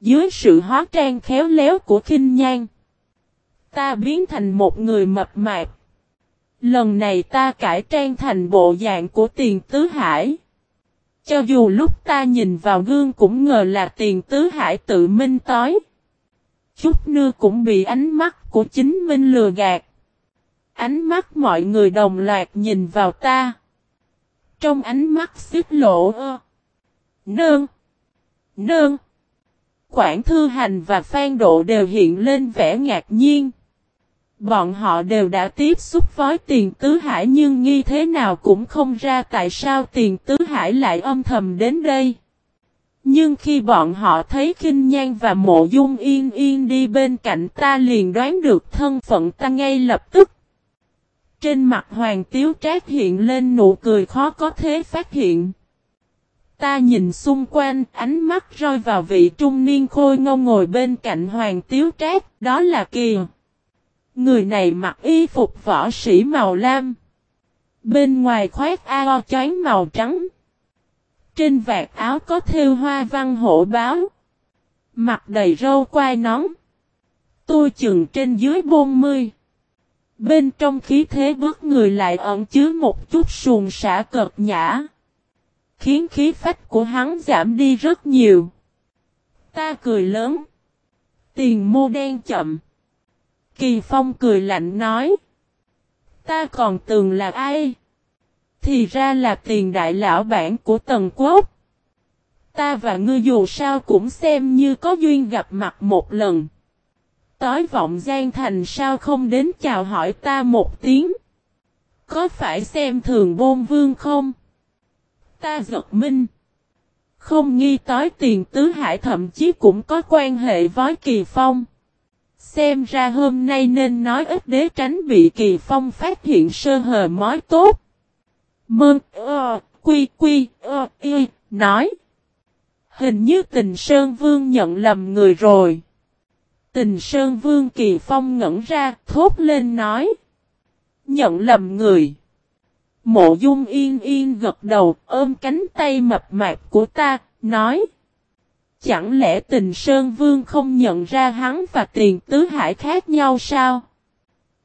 Dưới sự hóa trang khéo léo của kinh Nhan. Ta biến thành một người mập mạp. Lần này ta cải trang thành bộ dạng của tiền tứ hải. Cho dù lúc ta nhìn vào gương cũng ngờ là tiền tứ hải tự minh tối. Chút nưa cũng bị ánh mắt của chính minh lừa gạt. Ánh mắt mọi người đồng loạt nhìn vào ta. Trong ánh mắt xích lộ ơ. Nương. Nương. Quảng Thư Hành và Phan Độ đều hiện lên vẻ ngạc nhiên. Bọn họ đều đã tiếp xúc với tiền tứ hải nhưng nghi thế nào cũng không ra tại sao tiền tứ hải lại âm thầm đến đây. Nhưng khi bọn họ thấy kinh Nhan và Mộ Dung Yên Yên đi bên cạnh ta liền đoán được thân phận ta ngay lập tức. Trên mặt Hoàng Tiếu Trác hiện lên nụ cười khó có thể phát hiện. Ta nhìn xung quanh, ánh mắt rơi vào vị trung niên khôi ngâu ngồi bên cạnh Hoàng Tiếu Trác, đó là Kiều. Người này mặc y phục võ sĩ màu lam. Bên ngoài khoác ao chán màu trắng. Trên vạt áo có thêu hoa văn hổ báo. Mặt đầy râu quai nón. Tôi chừng trên dưới bôn mươi. Bên trong khí thế bước người lại ẩn chứa một chút xuồng xả cợt nhã. Khiến khí phách của hắn giảm đi rất nhiều. Ta cười lớn. Tiền mô đen chậm. Kỳ Phong cười lạnh nói. Ta còn tưởng là ai? Thì ra là tiền đại lão bản của Tần Quốc. Ta và ngươi dù sao cũng xem như có duyên gặp mặt một lần. Tối vọng gian thành sao không đến chào hỏi ta một tiếng. Có phải xem thường bôn vương không? Ta giật minh. Không nghi tối tiền tứ hải thậm chí cũng có quan hệ với kỳ phong. Xem ra hôm nay nên nói ít để tránh bị kỳ phong phát hiện sơ hờ mối tốt. Mơn, ơ, quy, quy, ơ, y, nói. Hình như tình Sơn Vương nhận lầm người rồi. Tình Sơn Vương Kỳ Phong ngẩn ra, thốt lên nói. Nhận lầm người. Mộ dung yên yên gật đầu, ôm cánh tay mập mạp của ta, nói. Chẳng lẽ tình Sơn Vương không nhận ra hắn và tiền tứ hải khác nhau sao?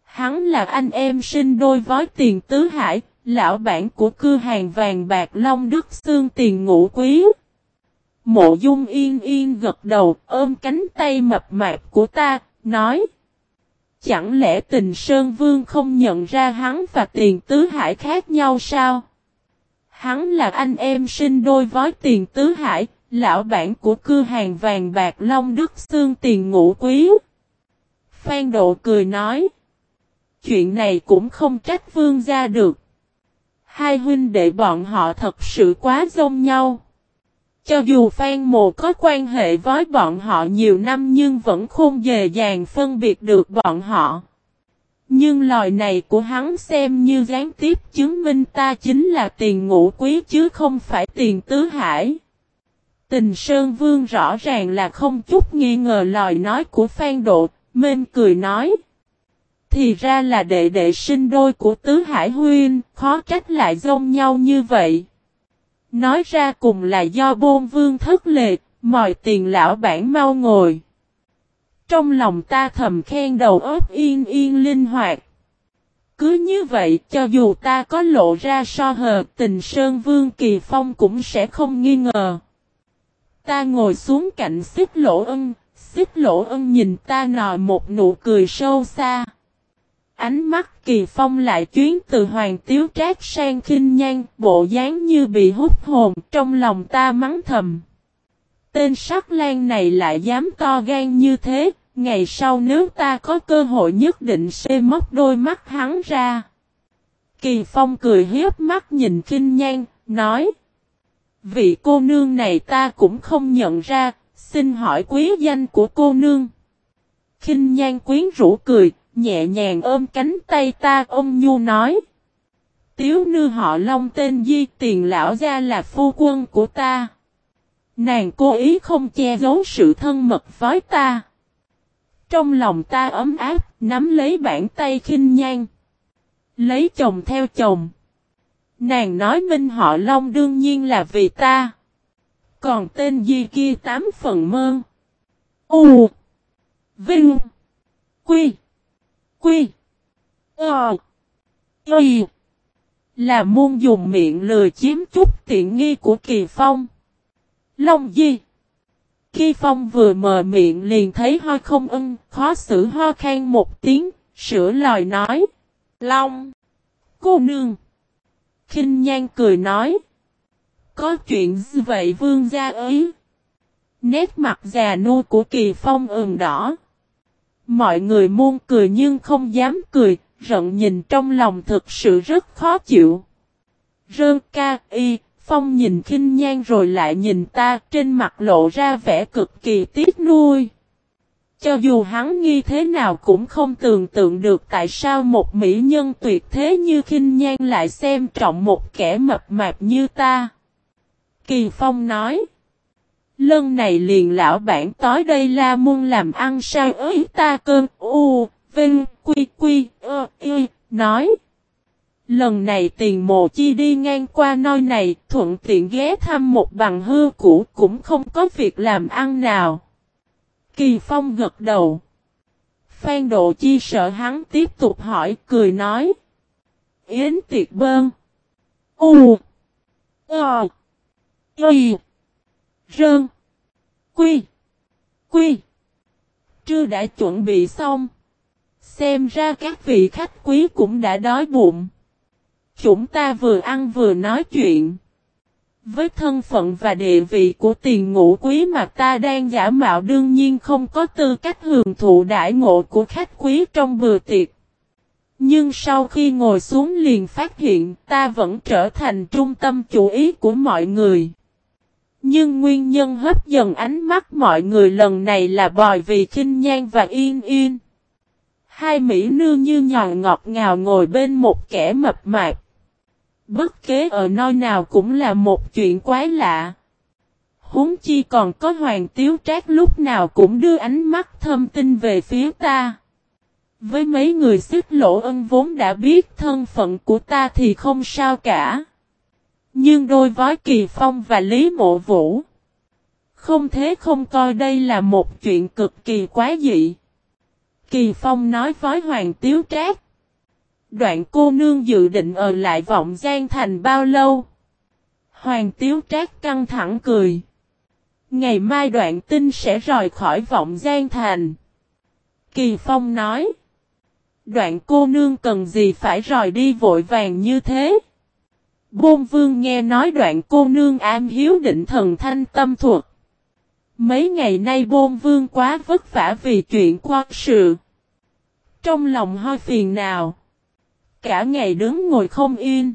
Hắn là anh em sinh đôi với tiền tứ hải, lão bản của cư hàng vàng bạc Long Đức Xương tiền ngũ quý. Mộ dung yên yên gật đầu ôm cánh tay mập mạp của ta, nói. Chẳng lẽ tình Sơn Vương không nhận ra hắn và tiền tứ hải khác nhau sao? Hắn là anh em sinh đôi với tiền tứ hải, Lão bản của cư hàng vàng bạc Long Đức Xương tiền ngũ quý. Phan Độ cười nói. Chuyện này cũng không trách vương ra được. Hai huynh đệ bọn họ thật sự quá giống nhau. Cho dù Phan Mộ có quan hệ với bọn họ nhiều năm nhưng vẫn không dễ dàng phân biệt được bọn họ. Nhưng lời này của hắn xem như gián tiếp chứng minh ta chính là tiền ngũ quý chứ không phải tiền tứ hải. Tình Sơn Vương rõ ràng là không chút nghi ngờ lời nói của Phan Độ, mên cười nói. Thì ra là đệ đệ sinh đôi của Tứ Hải Huyên, khó trách lại giống nhau như vậy. Nói ra cùng là do bôn vương thất lệ, mọi tiền lão bản mau ngồi. Trong lòng ta thầm khen đầu óc yên yên linh hoạt. Cứ như vậy, cho dù ta có lộ ra so hờ, tình Sơn Vương Kỳ Phong cũng sẽ không nghi ngờ. Ta ngồi xuống cạnh xích lỗ ân, xích lỗ ân nhìn ta nòi một nụ cười sâu xa. Ánh mắt kỳ phong lại chuyến từ hoàng tiếu trác sang khinh nhan, bộ dáng như bị hút hồn, trong lòng ta mắng thầm. Tên sắc lan này lại dám to gan như thế, ngày sau nếu ta có cơ hội nhất định sẽ móc đôi mắt hắn ra. Kỳ phong cười hiếp mắt nhìn khinh nhan, nói. Vị cô nương này ta cũng không nhận ra, xin hỏi quý danh của cô nương. Kinh nhan quyến rũ cười, nhẹ nhàng ôm cánh tay ta ông Nhu nói. Tiếu nư họ long tên Di tiền lão gia là phu quân của ta. Nàng cố ý không che giấu sự thân mật với ta. Trong lòng ta ấm áp, nắm lấy bàn tay khinh nhan. Lấy chồng theo chồng. Nàng nói minh họ Long đương nhiên là vì ta. Còn tên Di kia tám phần mơ. U. Vinh. Quy. Quy. Ờ. Y. Là muôn dùng miệng lừa chiếm chút tiện nghi của Kỳ Phong. Long Di. Khi Phong vừa mở miệng liền thấy ho không ưng, khó xử ho khan một tiếng, sửa lời nói. Long. Cô nương. kinh nhan cười nói. Có chuyện vậy vương gia ấy. Nét mặt già nua của Kỳ Phong ửng đỏ. Mọi người muôn cười nhưng không dám cười, rận nhìn trong lòng thực sự rất khó chịu. Rơn ca y, Phong nhìn khinh nhan rồi lại nhìn ta trên mặt lộ ra vẻ cực kỳ tiếc nuôi. Cho dù hắn nghi thế nào cũng không tưởng tượng được tại sao một mỹ nhân tuyệt thế như khinh nhan lại xem trọng một kẻ mập mạp như ta. Kỳ Phong nói. Lần này liền lão bản tối đây la muôn làm ăn sao ấy ta cơn u, vinh, quy quy, ơ, y, nói. Lần này tiền mồ chi đi ngang qua nơi này, thuận tiện ghé thăm một bằng hư cũ cũng không có việc làm ăn nào. Kỳ Phong gật đầu. Phan Độ Chi sợ hắn tiếp tục hỏi, cười nói. Yến tiệc bơn. U. Ờ. Y. Rơn. Quy. Quy. Trưa đã chuẩn bị xong. Xem ra các vị khách quý cũng đã đói bụng. Chúng ta vừa ăn vừa nói chuyện. Với thân phận và địa vị của tiền ngũ quý mà ta đang giả mạo đương nhiên không có tư cách hưởng thụ đại ngộ của khách quý trong bữa tiệc. Nhưng sau khi ngồi xuống liền phát hiện ta vẫn trở thành trung tâm chủ ý của mọi người. Nhưng nguyên nhân hấp dẫn ánh mắt mọi người lần này là bòi vì khinh nhan và yên yên. Hai mỹ nương như nhòn ngọt ngào ngồi bên một kẻ mập mạp. Bất kế ở nơi nào cũng là một chuyện quái lạ. Huống chi còn có hoàng tiếu trác lúc nào cũng đưa ánh mắt thâm tinh về phía ta. Với mấy người xích lỗ ân vốn đã biết thân phận của ta thì không sao cả. Nhưng đôi với Kỳ Phong và Lý Mộ Vũ. Không thế không coi đây là một chuyện cực kỳ quá dị. Kỳ Phong nói với Hoàng Tiếu Trác. Đoạn cô nương dự định ở lại vọng gian thành bao lâu? Hoàng Tiếu Trác căng thẳng cười. Ngày mai đoạn tinh sẽ rời khỏi vọng gian thành. Kỳ Phong nói. Đoạn cô nương cần gì phải rời đi vội vàng như thế? Bôn vương nghe nói đoạn cô nương am hiếu định thần thanh tâm thuật. Mấy ngày nay bôn vương quá vất vả vì chuyện quan sự. Trong lòng hơi phiền nào. Cả ngày đứng ngồi không yên.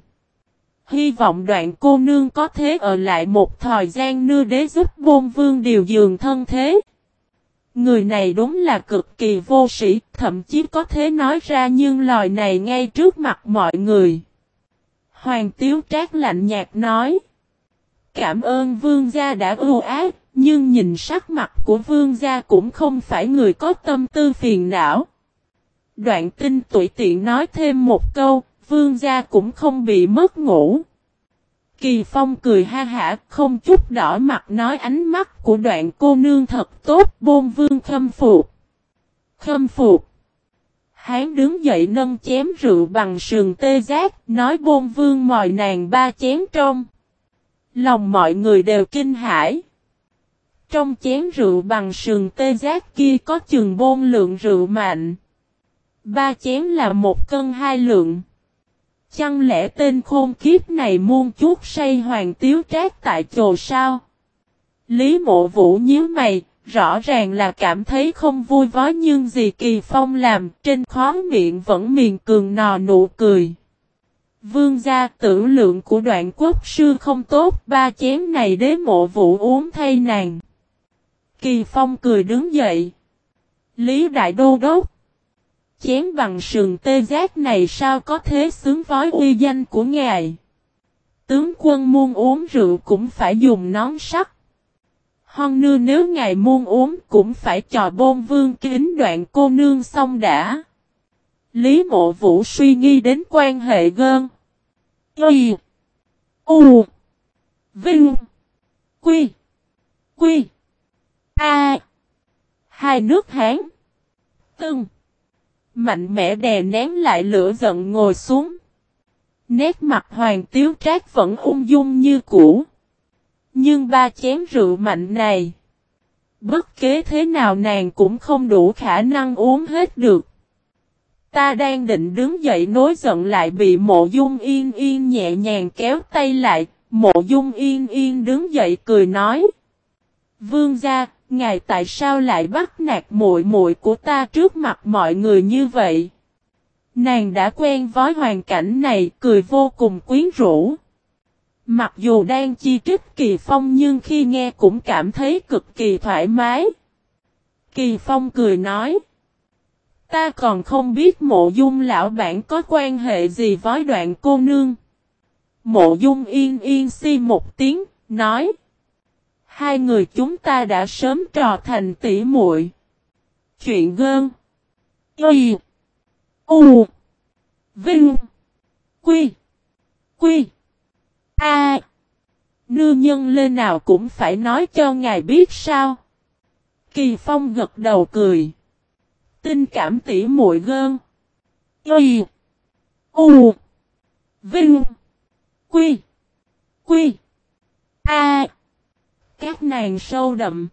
Hy vọng đoạn cô nương có thế ở lại một thời gian nưa đế giúp bôn vương điều dường thân thế. Người này đúng là cực kỳ vô sĩ, thậm chí có thể nói ra nhưng lời này ngay trước mặt mọi người. Hoàng Tiếu Trác lạnh nhạt nói. Cảm ơn vương gia đã ưu ác, nhưng nhìn sắc mặt của vương gia cũng không phải người có tâm tư phiền não. Đoạn tinh Tuổi tiện nói thêm một câu, vương gia cũng không bị mất ngủ. Kỳ Phong cười ha hả, không chút đỏ mặt nói ánh mắt của đoạn cô nương thật tốt, bôn vương khâm phục. Khâm phục. Hán đứng dậy nâng chém rượu bằng sườn tê giác, nói bôn vương mòi nàng ba chén trong. Lòng mọi người đều kinh hãi. Trong chén rượu bằng sườn tê giác kia có chừng bôn lượng rượu mạnh. Ba chén là một cân hai lượng. Chẳng lẽ tên khôn kiếp này muôn chút say hoàng tiếu trác tại chồ sao? Lý mộ vũ nhíu mày, rõ ràng là cảm thấy không vui vó nhưng gì kỳ phong làm trên khó miệng vẫn miền cường nò nụ cười. Vương gia tử lượng của đoạn quốc sư không tốt, ba chén này đế mộ vũ uống thay nàng. Kỳ phong cười đứng dậy. Lý đại đô đốc chén bằng sừng tê giác này sao có thế xứng vói uy danh của ngài. Tướng quân muôn uống rượu cũng phải dùng nón sắt. Hon nư nếu ngài muôn uống cũng phải trò bôn vương kính đoạn cô nương xong đã. Lý mộ vũ suy nghĩ đến quan hệ gơn. Y. U. Vinh. Quy. Quy. A. Hai nước Hán. từng Mạnh mẽ đè nén lại lửa giận ngồi xuống. Nét mặt hoàng tiếu trác vẫn ung dung như cũ. Nhưng ba chén rượu mạnh này. Bất kế thế nào nàng cũng không đủ khả năng uống hết được. Ta đang định đứng dậy nối giận lại bị mộ dung yên yên nhẹ nhàng kéo tay lại. Mộ dung yên yên đứng dậy cười nói. Vương gia, ngài tại sao lại bắt nạt muội muội của ta trước mặt mọi người như vậy? Nàng đã quen với hoàn cảnh này, cười vô cùng quyến rũ. Mặc dù đang chi trích Kỳ Phong nhưng khi nghe cũng cảm thấy cực kỳ thoải mái. Kỳ Phong cười nói. Ta còn không biết mộ dung lão bản có quan hệ gì với đoạn cô nương. Mộ dung yên yên si một tiếng, nói. Hai người chúng ta đã sớm trò thành tỉ muội. Chuyện gơn. Y. U. Vinh. Quy. Quy. A. Nư nhân lên nào cũng phải nói cho ngài biết sao. Kỳ Phong gật đầu cười. Tinh cảm tỉ muội gơn. Y. U. Vinh. Quy. Quy. A các nàng sâu đậm.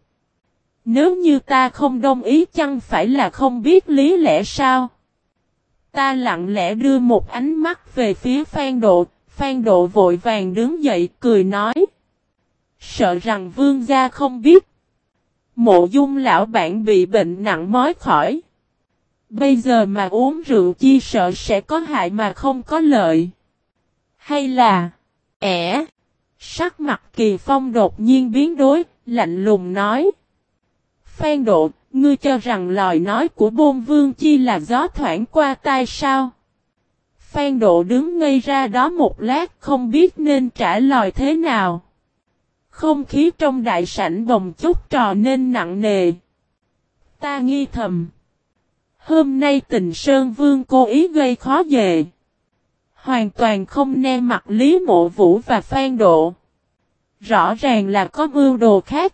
Nếu như ta không đồng ý chăng phải là không biết lý lẽ sao? Ta lặng lẽ đưa một ánh mắt về phía Phan Độ, Phan Độ vội vàng đứng dậy cười nói. Sợ rằng vương gia không biết. Mộ dung lão bản bị bệnh nặng mói khỏi. Bây giờ mà uống rượu chi sợ sẽ có hại mà không có lợi. Hay là, ẻ, Sắc mặt kỳ phong đột nhiên biến đối, lạnh lùng nói. Phan độ, ngươi cho rằng lời nói của bôn vương chi là gió thoảng qua tai sao? Phan độ đứng ngây ra đó một lát không biết nên trả lời thế nào. Không khí trong đại sảnh bồng chút trò nên nặng nề. Ta nghi thầm. Hôm nay tình Sơn Vương cố ý gây khó dề. Hoàn toàn không ne mặt Lý Mộ Vũ và Phan Độ. Rõ ràng là có mưu đồ khác.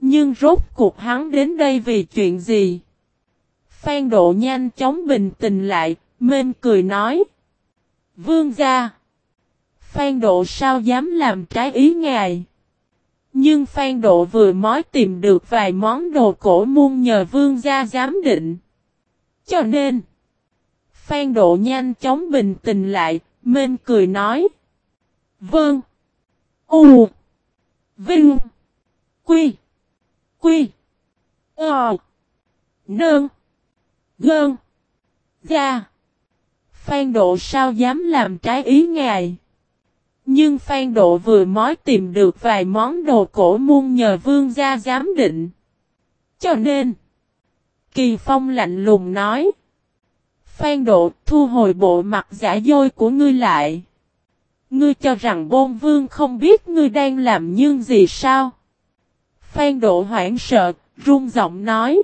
Nhưng rốt cuộc hắn đến đây vì chuyện gì? Phan Độ nhanh chóng bình tĩnh lại, mên cười nói. Vương gia. Phan Độ sao dám làm trái ý ngài? Nhưng Phan Độ vừa mới tìm được vài món đồ cổ muôn nhờ vương gia giám định. Cho nên, Phan Độ nhanh chóng bình tĩnh lại, mên cười nói. Vâng. U. Vinh. Quy. Quy. Ờ. Nơn. Gơn. Gia. Phan Độ sao dám làm trái ý ngài. Nhưng Phan Độ vừa mới tìm được vài món đồ cổ muôn nhờ vương gia giám định. Cho nên, Kỳ Phong lạnh lùng nói. Phan Độ thu hồi bộ mặt giả dối của ngươi lại. Ngươi cho rằng bôn vương không biết ngươi đang làm nhưng gì sao? Phan Độ hoảng sợ, run giọng nói.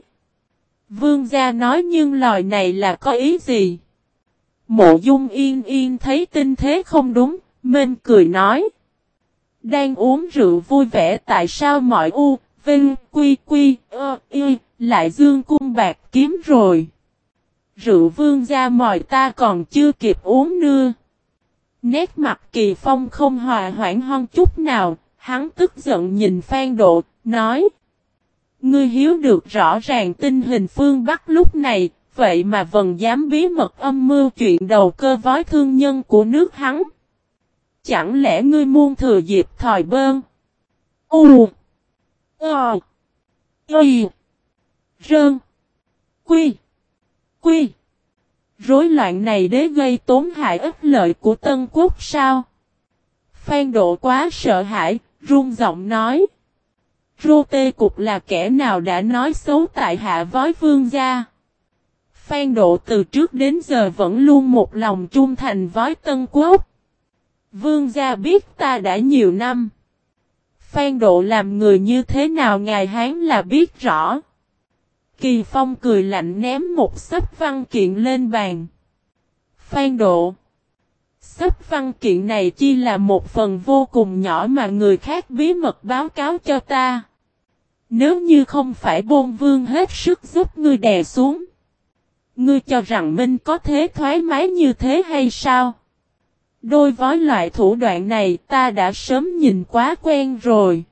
Vương gia nói nhưng lời này là có ý gì? Mộ dung yên yên thấy tinh thế không đúng, mên cười nói. Đang uống rượu vui vẻ tại sao mọi u, vinh, quy, quy, ơ, y, lại dương cung bạc kiếm rồi. Rượu vương gia mòi ta còn chưa kịp uống nưa. Nét mặt kỳ phong không hòa hoãn hon chút nào, hắn tức giận nhìn Phan Độ, nói. Ngươi hiếu được rõ ràng tình hình phương Bắc lúc này, vậy mà vẫn dám bí mật âm mưu chuyện đầu cơ vói thương nhân của nước hắn. Chẳng lẽ ngươi muôn thừa dịp thòi bơn? U Ờ Y Rơn Quy Quy Rối loạn này đế gây tốn hại ích lợi của Tân Quốc sao? Phan Độ quá sợ hãi, run giọng nói. Rô tê cục là kẻ nào đã nói xấu tại hạ vói vương gia? Phan Độ từ trước đến giờ vẫn luôn một lòng trung thành với Tân Quốc. Vương gia biết ta đã nhiều năm. Phan Độ làm người như thế nào ngài Hán là biết rõ. Kỳ Phong cười lạnh ném một sấp văn kiện lên bàn. Phan Độ. Sấp văn kiện này chỉ là một phần vô cùng nhỏ mà người khác bí mật báo cáo cho ta. Nếu như không phải bôn vương hết sức giúp ngươi đè xuống. Ngươi cho rằng Minh có thế thoải mái như thế hay sao? Đôi với loại thủ đoạn này ta đã sớm nhìn quá quen rồi.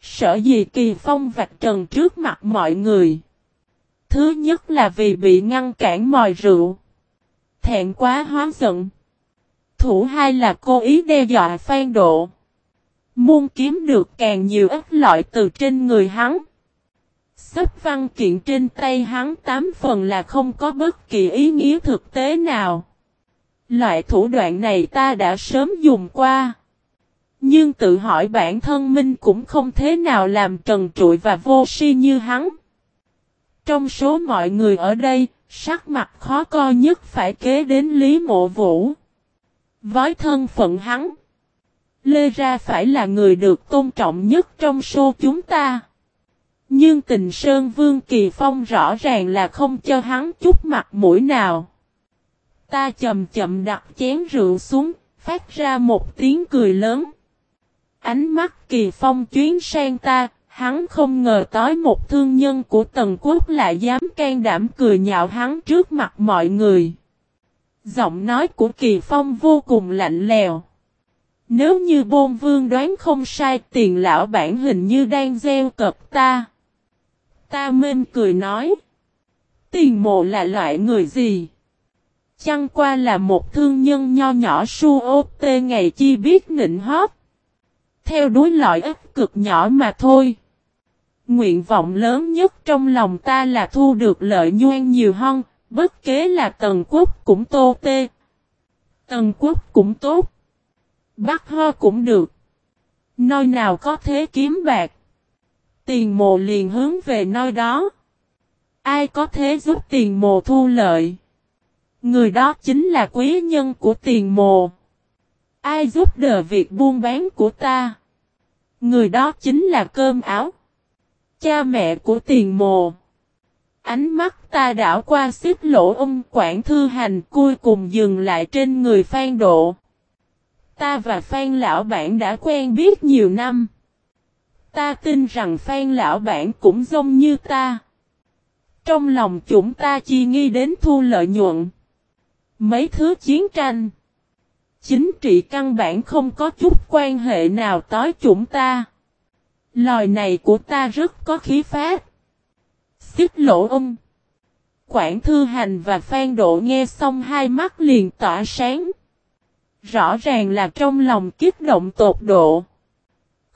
Sợ gì kỳ phong vạch trần trước mặt mọi người. Thứ nhất là vì bị ngăn cản mòi rượu. Thẹn quá hóa giận. Thủ hai là cố ý đe dọa phan độ. Muốn kiếm được càng nhiều ích lợi từ trên người hắn. Sắp văn kiện trên tay hắn tám phần là không có bất kỳ ý nghĩa thực tế nào. Loại thủ đoạn này ta đã sớm dùng qua. Nhưng tự hỏi bản thân minh cũng không thế nào làm trần trụi và vô si như hắn. Trong số mọi người ở đây, sắc mặt khó coi nhất phải kế đến Lý Mộ Vũ. Với thân phận hắn, Lê Ra phải là người được tôn trọng nhất trong số chúng ta. Nhưng tình Sơn Vương Kỳ Phong rõ ràng là không cho hắn chút mặt mũi nào. Ta chậm chậm đặt chén rượu xuống, phát ra một tiếng cười lớn. Ánh mắt kỳ phong chuyến sang ta, hắn không ngờ tới một thương nhân của tần quốc lại dám can đảm cười nhạo hắn trước mặt mọi người. Giọng nói của kỳ phong vô cùng lạnh lèo. Nếu như bôn vương đoán không sai tiền lão bản hình như đang gieo cập ta. Ta mên cười nói. Tiền mộ là loại người gì? Chăng qua là một thương nhân nho nhỏ su ốp tê ngày chi biết nịnh hót. Theo đối loại ức cực nhỏ mà thôi. Nguyện vọng lớn nhất trong lòng ta là thu được lợi nhoan nhiều hơn, bất kế là tần quốc cũng tô tê. Tần quốc cũng tốt. Bắc ho cũng được. Nơi nào có thế kiếm bạc. Tiền mồ liền hướng về nơi đó. Ai có thế giúp tiền mồ thu lợi. Người đó chính là quý nhân của tiền mồ. Ai giúp đỡ việc buôn bán của ta? Người đó chính là cơm áo. Cha mẹ của tiền mồ. Ánh mắt ta đảo qua xếp lỗ ông quản thư hành cuối cùng dừng lại trên người Phan Độ. Ta và Phan Lão Bản đã quen biết nhiều năm. Ta tin rằng Phan Lão Bản cũng giống như ta. Trong lòng chúng ta chi nghi đến thu lợi nhuận. Mấy thứ chiến tranh. Chính trị căn bản không có chút quan hệ nào tới chúng ta. Lòi này của ta rất có khí phát. Xích lỗ ông. Quảng Thư Hành và Phan Độ nghe xong hai mắt liền tỏa sáng. Rõ ràng là trong lòng kích động tột độ.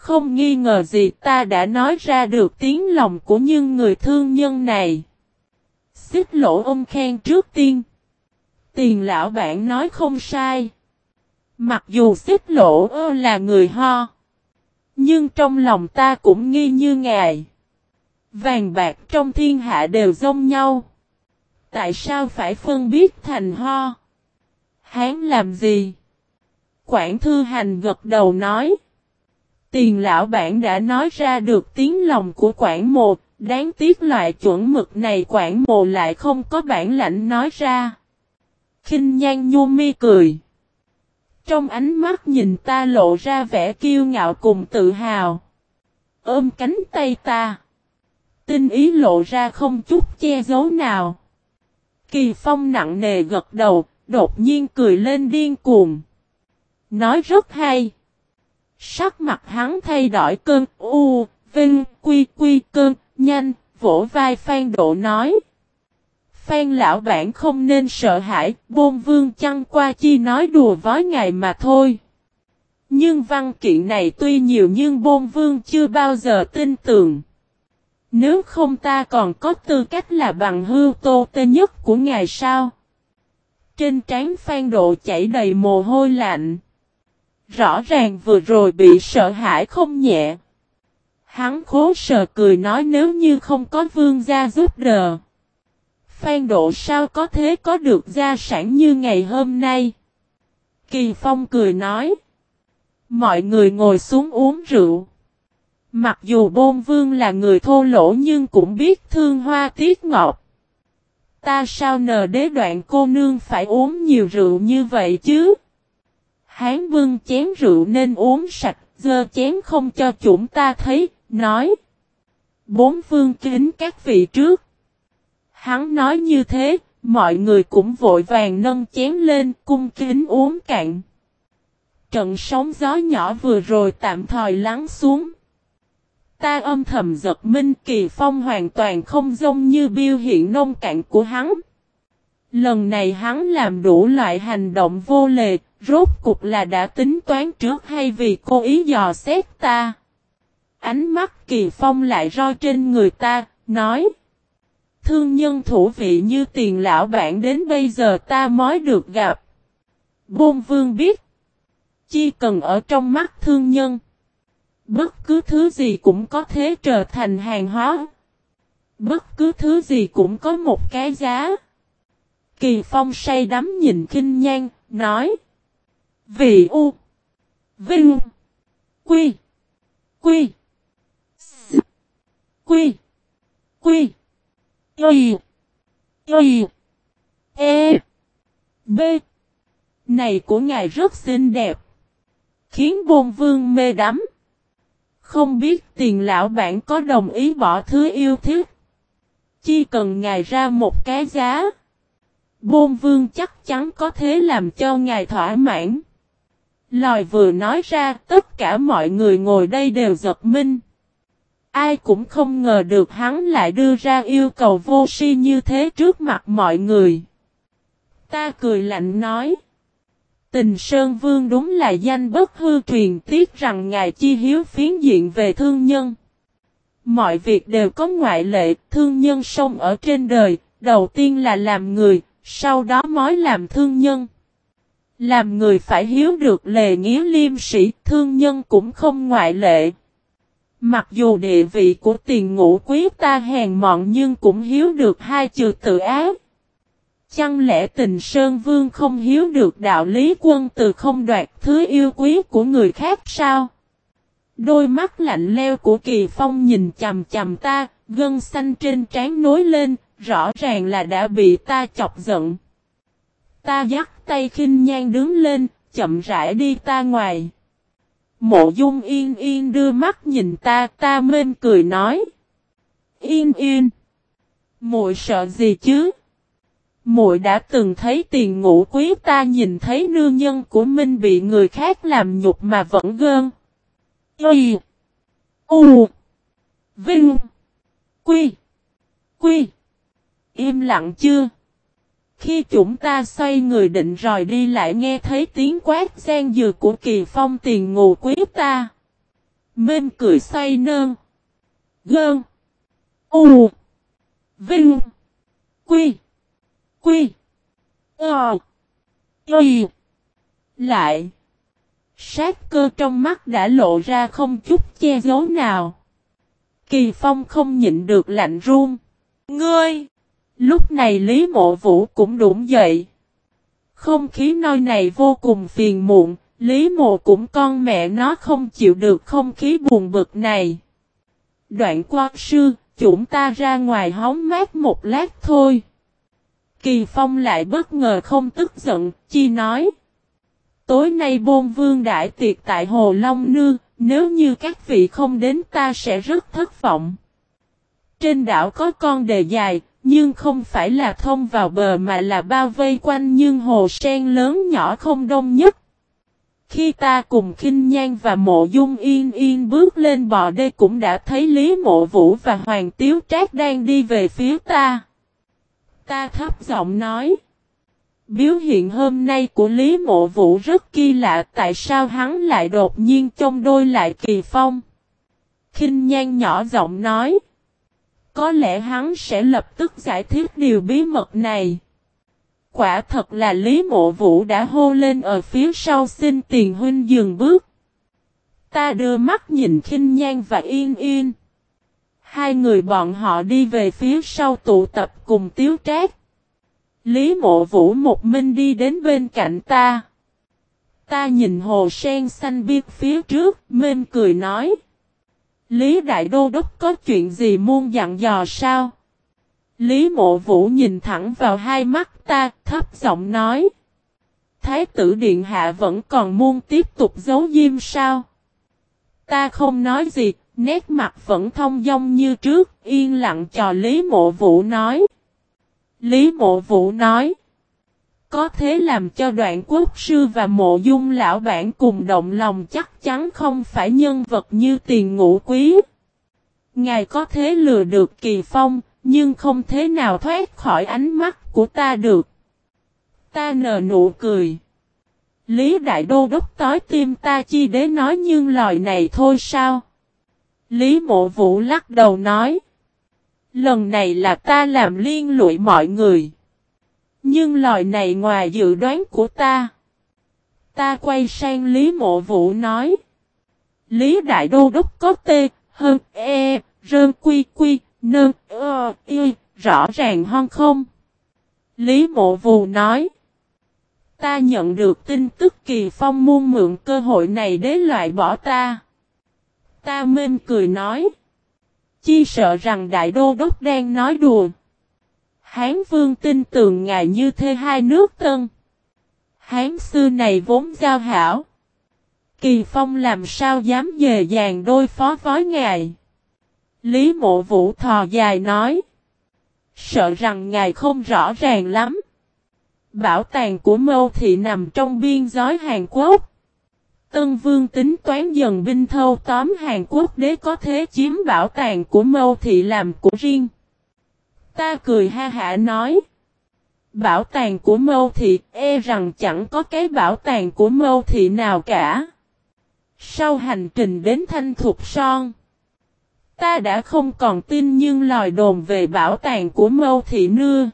Không nghi ngờ gì ta đã nói ra được tiếng lòng của những người thương nhân này. Xích lỗ ông khen trước tiên. Tiền lão bạn nói không sai. Mặc dù xích lỗ là người ho. Nhưng trong lòng ta cũng nghi như ngài. Vàng bạc trong thiên hạ đều giống nhau. Tại sao phải phân biết thành ho? Hán làm gì? Quảng thư hành gật đầu nói. Tiền lão bản đã nói ra được tiếng lòng của quảng một, đáng tiếc loại chuẩn mực này quảng mộ lại không có bản lãnh nói ra. kinh nhan nhu mi cười. Trong ánh mắt nhìn ta lộ ra vẻ kiêu ngạo cùng tự hào. Ôm cánh tay ta. Tinh ý lộ ra không chút che giấu nào. Kỳ phong nặng nề gật đầu, đột nhiên cười lên điên cuồng. Nói rất hay. Sắc mặt hắn thay đổi cơn u, vinh, quy quy cơn, nhanh, vỗ vai Phan Độ nói. Phan lão bản không nên sợ hãi, bôn vương chăng qua chi nói đùa với ngài mà thôi. Nhưng văn kiện này tuy nhiều nhưng bôn vương chưa bao giờ tin tưởng. Nếu không ta còn có tư cách là bằng hưu tô tê nhất của ngài sao? Trên trán Phan Độ chảy đầy mồ hôi lạnh. Rõ ràng vừa rồi bị sợ hãi không nhẹ. Hắn khố sờ cười nói nếu như không có vương gia giúp đỡ. Phan Độ sao có thế có được gia sản như ngày hôm nay? Kỳ Phong cười nói. Mọi người ngồi xuống uống rượu. Mặc dù bôn vương là người thô lỗ nhưng cũng biết thương hoa tiết ngọt. Ta sao nờ đế đoạn cô nương phải uống nhiều rượu như vậy chứ? Hán vương chén rượu nên uống sạch, dơ chén không cho chúng ta thấy, nói. Bốn vương kính các vị trước. Hắn nói như thế, mọi người cũng vội vàng nâng chén lên, cung kính uống cạn. Trận sóng gió nhỏ vừa rồi tạm thời lắng xuống. Ta âm thầm giật minh kỳ phong hoàn toàn không giống như biêu hiện nông cạn của hắn. Lần này hắn làm đủ loại hành động vô lệ, rốt cục là đã tính toán trước hay vì cố ý dò xét ta. Ánh mắt kỳ phong lại roi trên người ta, nói. Thương nhân thủ vị như tiền lão bản đến bây giờ ta mới được gặp. Bôn vương biết. Chi cần ở trong mắt thương nhân. Bất cứ thứ gì cũng có thể trở thành hàng hóa. Bất cứ thứ gì cũng có một cái giá. Kỳ Phong say đắm nhìn kinh nhan, nói. Vị U. Vinh. Quy. Quy. S. Quy. Quy. Y. Y. E. B. Này của ngài rất xinh đẹp. Khiến bồn vương mê đắm. Không biết tiền lão bản có đồng ý bỏ thứ yêu thích. Chỉ cần ngài ra một cái giá. Bôn vương chắc chắn có thế làm cho ngài thỏa mãn. Lòi vừa nói ra tất cả mọi người ngồi đây đều giật minh. Ai cũng không ngờ được hắn lại đưa ra yêu cầu vô si như thế trước mặt mọi người. Ta cười lạnh nói. Tình Sơn Vương đúng là danh bất hư truyền tiếc rằng ngài chi hiếu phiến diện về thương nhân. Mọi việc đều có ngoại lệ, thương nhân sông ở trên đời, đầu tiên là làm người, sau đó mới làm thương nhân. Làm người phải hiếu được lề nghĩa liêm sĩ, thương nhân cũng không ngoại lệ. Mặc dù địa vị của tiền ngũ quý ta hèn mọn nhưng cũng hiếu được hai chữ tự ác. Chẳng lẽ tình Sơn Vương không hiếu được đạo lý quân từ không đoạt thứ yêu quý của người khác sao? Đôi mắt lạnh leo của Kỳ Phong nhìn chầm chầm ta, gân xanh trên trán nối lên, rõ ràng là đã bị ta chọc giận. Ta dắt tay khinh nhan đứng lên, chậm rãi đi ta ngoài. Mộ dung yên yên đưa mắt nhìn ta, ta mên cười nói. Yên yên. muội sợ gì chứ? muội đã từng thấy tiền ngũ quý ta nhìn thấy nương nhân của Minh bị người khác làm nhục mà vẫn gơn. Y. U. Vinh. Quy. Quy. Im lặng chưa? Khi chúng ta xoay người định rồi đi lại nghe thấy tiếng quát gian dừa của kỳ phong tiền ngù quý ta. Mên cười xoay nơn. Gơn. U. Vinh. Quy. Quy. Ờ. Y. Lại. Sát cơ trong mắt đã lộ ra không chút che giấu nào. Kỳ Phong không nhịn được lạnh run. Ngươi! Lúc này Lý Mộ Vũ cũng đụng dậy. Không khí nơi này vô cùng phiền muộn, Lý Mộ cũng con mẹ nó không chịu được không khí buồn bực này. Đoạn quan sư, chúng ta ra ngoài hóng mát một lát thôi. Kỳ Phong lại bất ngờ không tức giận, chi nói. Tối nay bôn vương đại tiệc tại Hồ Long Nương, nếu như các vị không đến ta sẽ rất thất vọng. Trên đảo có con đề dài, nhưng không phải là thông vào bờ mà là bao vây quanh nhưng hồ sen lớn nhỏ không đông nhất. Khi ta cùng khinh Nhan và Mộ Dung Yên Yên bước lên bò đê cũng đã thấy Lý Mộ Vũ và Hoàng Tiếu Trác đang đi về phía ta. Ta thấp giọng nói. biểu hiện hôm nay của Lý Mộ Vũ rất kỳ lạ, tại sao hắn lại đột nhiên trong đôi lại kỳ phong. khinh Nhan nhỏ giọng nói. Có lẽ hắn sẽ lập tức giải thích điều bí mật này. Quả thật là Lý Mộ Vũ đã hô lên ở phía sau xin tiền huynh dừng bước. Ta đưa mắt nhìn khinh Nhan và Yên Yên. Hai người bọn họ đi về phía sau tụ tập cùng Tiếu Trác. Lý Mộ Vũ một mình đi đến bên cạnh ta. Ta nhìn hồ sen xanh biếc phía trước, mên cười nói. Lý Đại Đô Đốc có chuyện gì muôn dặn dò sao? Lý Mộ Vũ nhìn thẳng vào hai mắt ta, thấp giọng nói. Thái tử Điện Hạ vẫn còn muôn tiếp tục giấu diêm sao? Ta không nói gì, nét mặt vẫn thông dong như trước, yên lặng cho Lý Mộ Vũ nói. Lý Mộ Vũ nói. Có thế làm cho đoạn quốc sư và mộ dung lão bản cùng động lòng chắc chắn không phải nhân vật như tiền ngũ quý. Ngài có thế lừa được kỳ phong, nhưng không thế nào thoát khỏi ánh mắt của ta được. Ta nở nụ cười. Lý Đại Đô Đốc tối tim ta chi đế nói nhưng lời này thôi sao? Lý Mộ Vũ lắc đầu nói. Lần này là ta làm liên lụy mọi người. Nhưng lời này ngoài dự đoán của ta. Ta quay sang Lý Mộ Vũ nói. Lý Đại Đô Đốc có tê, hơn, e, rơn quy quy, nơn, ơ, y, rõ ràng hơn không? Lý Mộ Vũ nói. Ta nhận được tin tức kỳ phong muôn mượn cơ hội này để loại bỏ ta. Ta mên cười nói. Chi sợ rằng đại đô đốc đang nói đùa. Hán vương tin tưởng ngài như thê hai nước tân. Hán sư này vốn giao hảo. Kỳ phong làm sao dám dề dàng đôi phó với ngài. Lý mộ vũ thò dài nói. Sợ rằng ngài không rõ ràng lắm. Bảo tàng của mâu thị nằm trong biên giới Hàn Quốc. Tân Vương tính toán dần binh thâu tóm Hàn Quốc đế có thế chiếm bảo tàng của mâu thị làm của riêng. Ta cười ha hả nói. Bảo tàng của mâu thị e rằng chẳng có cái bảo tàng của mâu thị nào cả. Sau hành trình đến Thanh Thục Son. Ta đã không còn tin nhưng lòi đồn về bảo tàng của mâu thị nưa.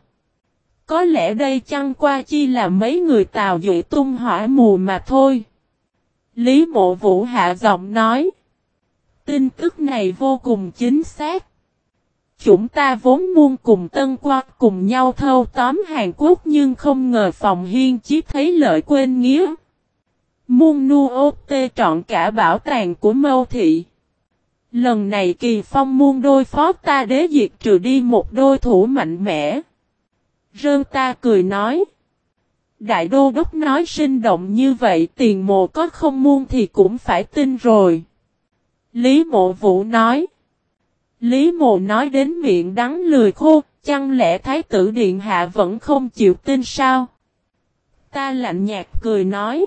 Có lẽ đây chăng qua chi là mấy người tào dụy tung hỏa mù mà thôi. Lý mộ vũ hạ giọng nói. Tin tức này vô cùng chính xác. Chúng ta vốn muốn cùng Tân Qua cùng nhau thâu tóm Hàn Quốc nhưng không ngờ phòng hiên chí thấy lợi quên nghĩa. Muôn nu ô tê trọn cả bảo tàng của mâu thị. Lần này kỳ phong muôn đôi phó ta đế diệt trừ đi một đôi thủ mạnh mẽ. Rơn ta cười nói. Đại đô đốc nói sinh động như vậy, tiền mộ có không muôn thì cũng phải tin rồi. Lý mộ vũ nói. Lý mộ nói đến miệng đắng lười khô, chăng lẽ thái tử điện hạ vẫn không chịu tin sao? Ta lạnh nhạt cười nói.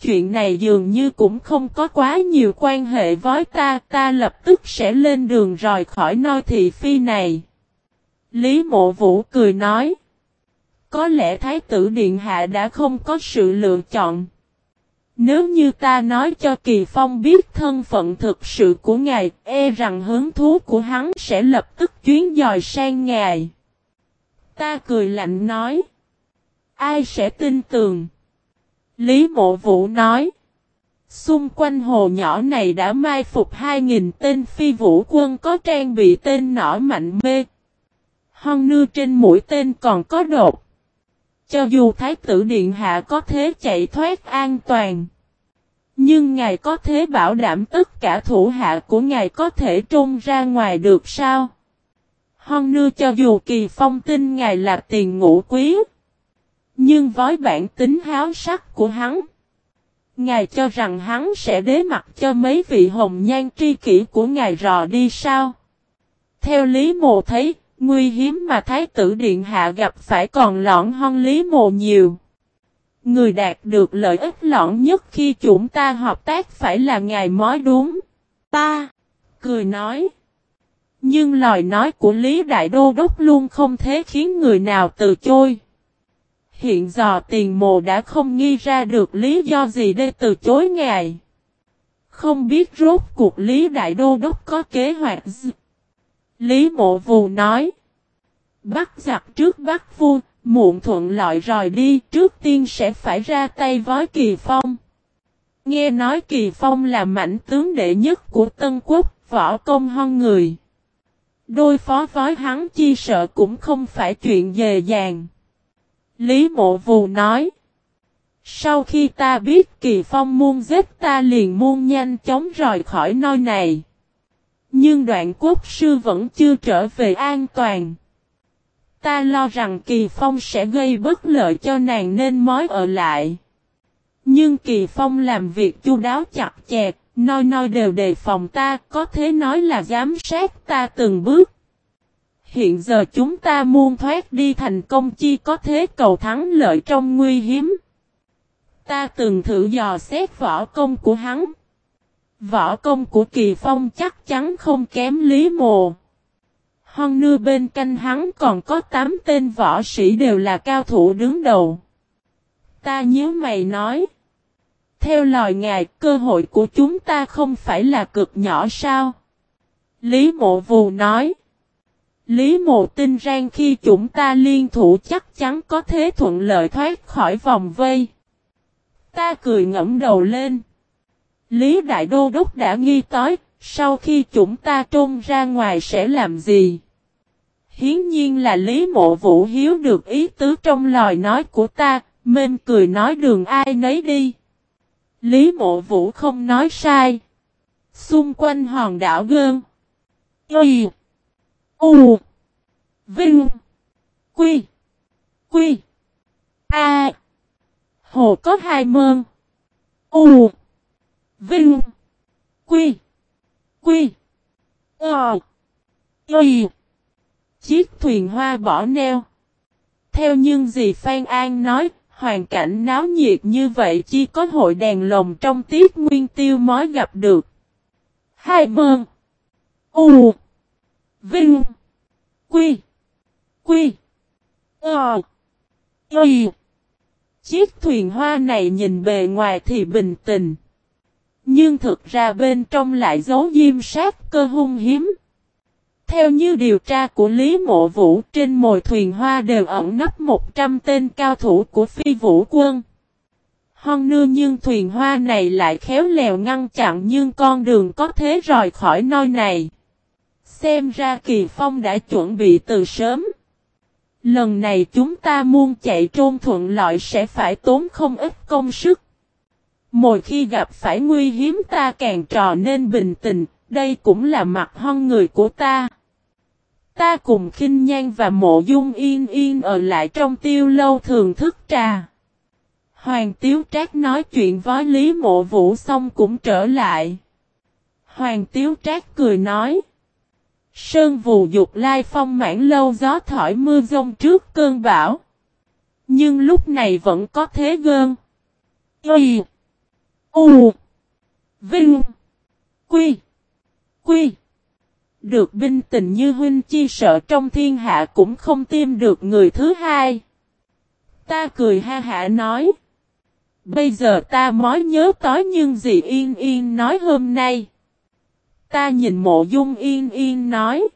Chuyện này dường như cũng không có quá nhiều quan hệ với ta, ta lập tức sẽ lên đường rời khỏi nơi thị phi này. Lý mộ vũ cười nói. Có lẽ Thái tử Điện Hạ đã không có sự lựa chọn. Nếu như ta nói cho Kỳ Phong biết thân phận thực sự của ngài, e rằng hứng thú của hắn sẽ lập tức chuyến dòi sang ngài. Ta cười lạnh nói. Ai sẽ tin tưởng? Lý Mộ Vũ nói. Xung quanh hồ nhỏ này đã mai phục 2.000 tên phi vũ quân có trang bị tên nỏ mạnh mê. Hon nưa trên mũi tên còn có đột. Cho dù Thái tử Điện Hạ có thế chạy thoát an toàn. Nhưng ngài có thế bảo đảm tất cả thủ hạ của ngài có thể trôn ra ngoài được sao? Hon nưa cho dù kỳ phong tin ngài là tiền ngũ quý. Nhưng với bản tính háo sắc của hắn. Ngài cho rằng hắn sẽ đế mặt cho mấy vị hồng nhan tri kỷ của ngài rò đi sao? Theo Lý Mộ thấy, nguy hiếm mà Thái tử Điện Hạ gặp phải còn lõn hơn Lý mồ nhiều. Người đạt được lợi ích lõn nhất khi chúng ta hợp tác phải là ngài mói đúng. Ta, cười nói. Nhưng lời nói của Lý Đại Đô Đốc luôn không thế khiến người nào từ chối. Hiện giờ tiền mồ đã không nghi ra được lý do gì để từ chối ngài. Không biết rốt cuộc Lý Đại Đô Đốc có kế hoạch gì. Lý Mộ Vù nói. Bắt giặc trước bắt vua, muộn thuận lợi rồi đi, trước tiên sẽ phải ra tay với Kỳ Phong. Nghe nói Kỳ Phong là mảnh tướng đệ nhất của Tân Quốc, võ công hơn người. Đôi phó với hắn chi sợ cũng không phải chuyện dề dàng. Lý Mộ Vù nói. Sau khi ta biết Kỳ Phong muôn giết ta liền muôn nhanh chóng rời khỏi nơi này. Nhưng đoạn quốc sư vẫn chưa trở về an toàn. Ta lo rằng Kỳ Phong sẽ gây bất lợi cho nàng nên mới ở lại. Nhưng Kỳ Phong làm việc chu đáo chặt chẹt, noi noi đều đề phòng ta, có thể nói là giám sát ta từng bước. Hiện giờ chúng ta muôn thoát đi thành công chi có thế cầu thắng lợi trong nguy hiếm. Ta từng thử dò xét võ công của hắn. Võ công của Kỳ Phong chắc chắn không kém Lý Mồ. Hon nưa bên canh hắn còn có 8 tên võ sĩ đều là cao thủ đứng đầu. Ta nhớ mày nói. Theo lời ngài, cơ hội của chúng ta không phải là cực nhỏ sao? Lý mộ vù nói. Lý mộ tin rằng khi chúng ta liên thủ chắc chắn có thế thuận lợi thoát khỏi vòng vây. Ta cười ngẫm đầu lên. Lý Đại Đô Đốc đã nghi tối, sau khi chúng ta trôn ra ngoài sẽ làm gì? Hiến nhiên là Lý Mộ Vũ hiếu được ý tứ trong lời nói của ta, mên cười nói đường ai nấy đi. Lý Mộ Vũ không nói sai. Xung quanh hòn đảo gơn. Y. U. Vinh. Quy. Quy. A. Hồ có hai mơn. U. Vinh. Quy. Quy. Ờ. Y. Chiếc thuyền hoa bỏ neo. Theo những gì Phan An nói, hoàn cảnh náo nhiệt như vậy chỉ có hội đèn lồng trong tiết nguyên tiêu mới gặp được. Hai mơn. U. Vinh. Quy. Quy. Ờ. Y. Chiếc thuyền hoa này nhìn bề ngoài thì bình tĩnh. Nhưng thực ra bên trong lại giấu diêm sát cơ hung hiếm. Theo như điều tra của Lý Mộ Vũ, trên mồi thuyền hoa đều ẩn nấp 100 tên cao thủ của phi vũ quân. Hon nưa nhưng thuyền hoa này lại khéo lèo ngăn chặn nhưng con đường có thế rời khỏi nơi này. Xem ra Kỳ Phong đã chuẩn bị từ sớm. Lần này chúng ta muốn chạy trôn thuận lợi sẽ phải tốn không ít công sức. Mỗi khi gặp phải nguy hiếm ta càng trò nên bình tĩnh, đây cũng là mặt hon người của ta. Ta cùng khinh nhan và mộ dung yên yên ở lại trong tiêu lâu thường thức trà. Hoàng Tiếu Trác nói chuyện với Lý Mộ Vũ xong cũng trở lại. Hoàng Tiếu Trác cười nói. Sơn vù dục lai phong mãn lâu gió thổi mưa rông trước cơn bão. Nhưng lúc này vẫn có thế gơn. Ê! U. Vinh. Quy. Quy. Được binh tình như huynh chi sợ trong thiên hạ cũng không tìm được người thứ hai. Ta cười ha hạ nói. Bây giờ ta mới nhớ tối nhưng gì yên yên nói hôm nay. Ta nhìn mộ dung yên yên nói.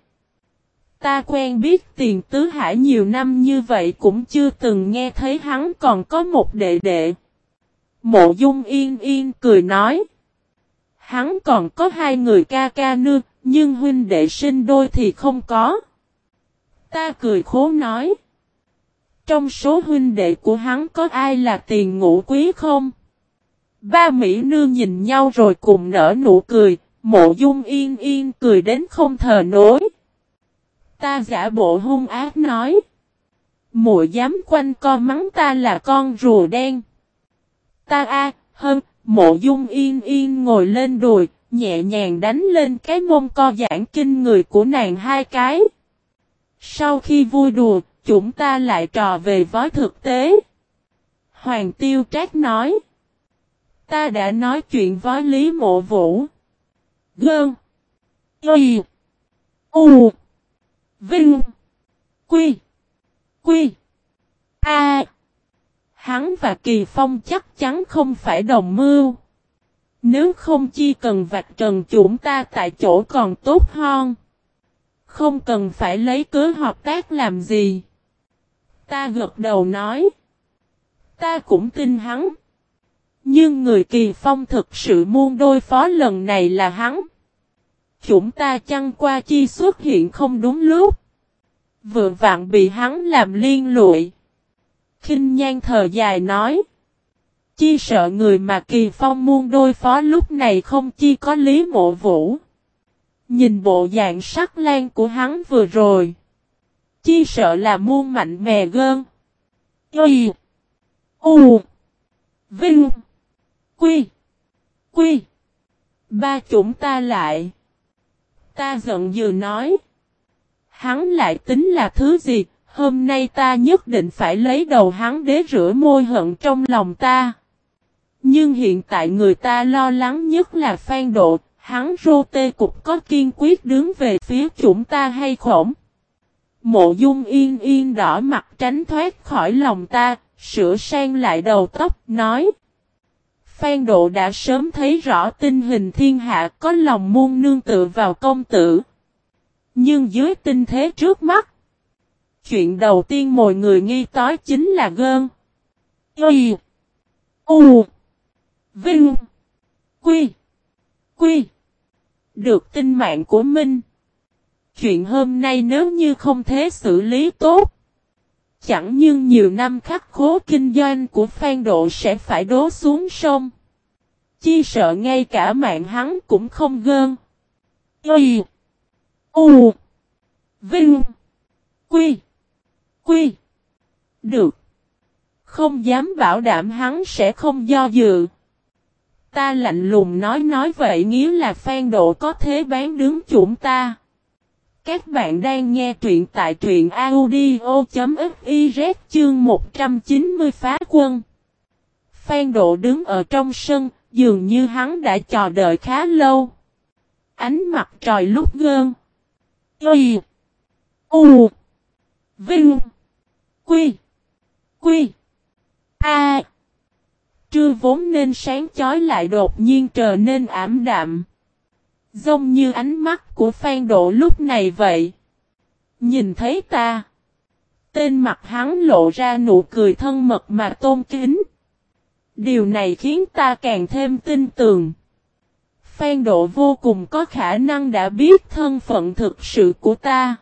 Ta quen biết tiền tứ hải nhiều năm như vậy cũng chưa từng nghe thấy hắn còn có một đệ đệ. Mộ dung yên yên cười nói. Hắn còn có hai người ca ca nương, nhưng huynh đệ sinh đôi thì không có. Ta cười khố nói. Trong số huynh đệ của hắn có ai là tiền ngũ quý không? Ba Mỹ nương nhìn nhau rồi cùng nở nụ cười, mộ dung yên yên cười đến không thờ nối. Ta giả bộ hung ác nói. Muội dám quanh co mắng ta là con rùa đen. Ta a hơn, mộ dung yên yên ngồi lên đùi, nhẹ nhàng đánh lên cái mông co giãn kinh người của nàng hai cái. Sau khi vui đùa, chúng ta lại trò về với thực tế. Hoàng tiêu trác nói. Ta đã nói chuyện với Lý Mộ Vũ. Gơn. Y. U. Vinh. Quy. Quy. A. Hắn và Kỳ Phong chắc chắn không phải đồng mưu. Nếu không chi cần vạch trần chúng ta tại chỗ còn tốt hơn. Không cần phải lấy cớ hợp tác làm gì. Ta gật đầu nói. Ta cũng tin hắn. Nhưng người kỳ phong thực sự muôn đôi phó lần này là hắn. Chúng ta chăng qua chi xuất hiện không đúng lúc. Vừa vặn bị hắn làm liên lụi kinh nhan thờ dài nói. Chi sợ người mà kỳ phong muôn đôi phó lúc này không chi có lý mộ vũ. Nhìn bộ dạng sắc lan của hắn vừa rồi. Chi sợ là muôn mạnh mè gơn. Y. U. Vinh. Quy. Quy. Ba chúng ta lại. Ta giận dữ nói. Hắn lại tính là thứ gì, hôm nay ta nhất định phải lấy đầu hắn để rửa môi hận trong lòng ta. Nhưng hiện tại người ta lo lắng nhất là Phan Độ, hắn rô tê cục có kiên quyết đứng về phía chúng ta hay khổng. Mộ dung yên yên đỏ mặt tránh thoát khỏi lòng ta, sửa sang lại đầu tóc, nói. Phan Độ đã sớm thấy rõ tình hình thiên hạ có lòng muôn nương tự vào công tử. Nhưng dưới tinh thế trước mắt, chuyện đầu tiên mọi người nghi tối chính là gơn. Y. U. Vinh. Quy. Quy. Được tin mạng của Minh. Chuyện hôm nay nếu như không thế xử lý tốt. Chẳng nhưng nhiều năm khắc khố kinh doanh của Phan Độ sẽ phải đố xuống sông. Chi sợ ngay cả mạng hắn cũng không gơn. Y. U. Vinh. Quy. Quy. Được. Không dám bảo đảm hắn sẽ không do dự. Ta lạnh lùng nói nói vậy nghĩa là Phan Độ có thế bán đứng chúng ta. Các bạn đang nghe truyện tại truyện audio.fiz chương 190 phá quân. Phan Độ đứng ở trong sân, dường như hắn đã chờ đợi khá lâu. Ánh mặt trời lúc gơn. Y. U. Vinh. Quy. Quy. A. Trưa vốn nên sáng chói lại đột nhiên trở nên ảm đạm. Giống như ánh mắt của Phan Độ lúc này vậy. Nhìn thấy ta. Tên mặt hắn lộ ra nụ cười thân mật mà tôn kính. Điều này khiến ta càng thêm tin tưởng. Phan Độ vô cùng có khả năng đã biết thân phận thực sự của ta.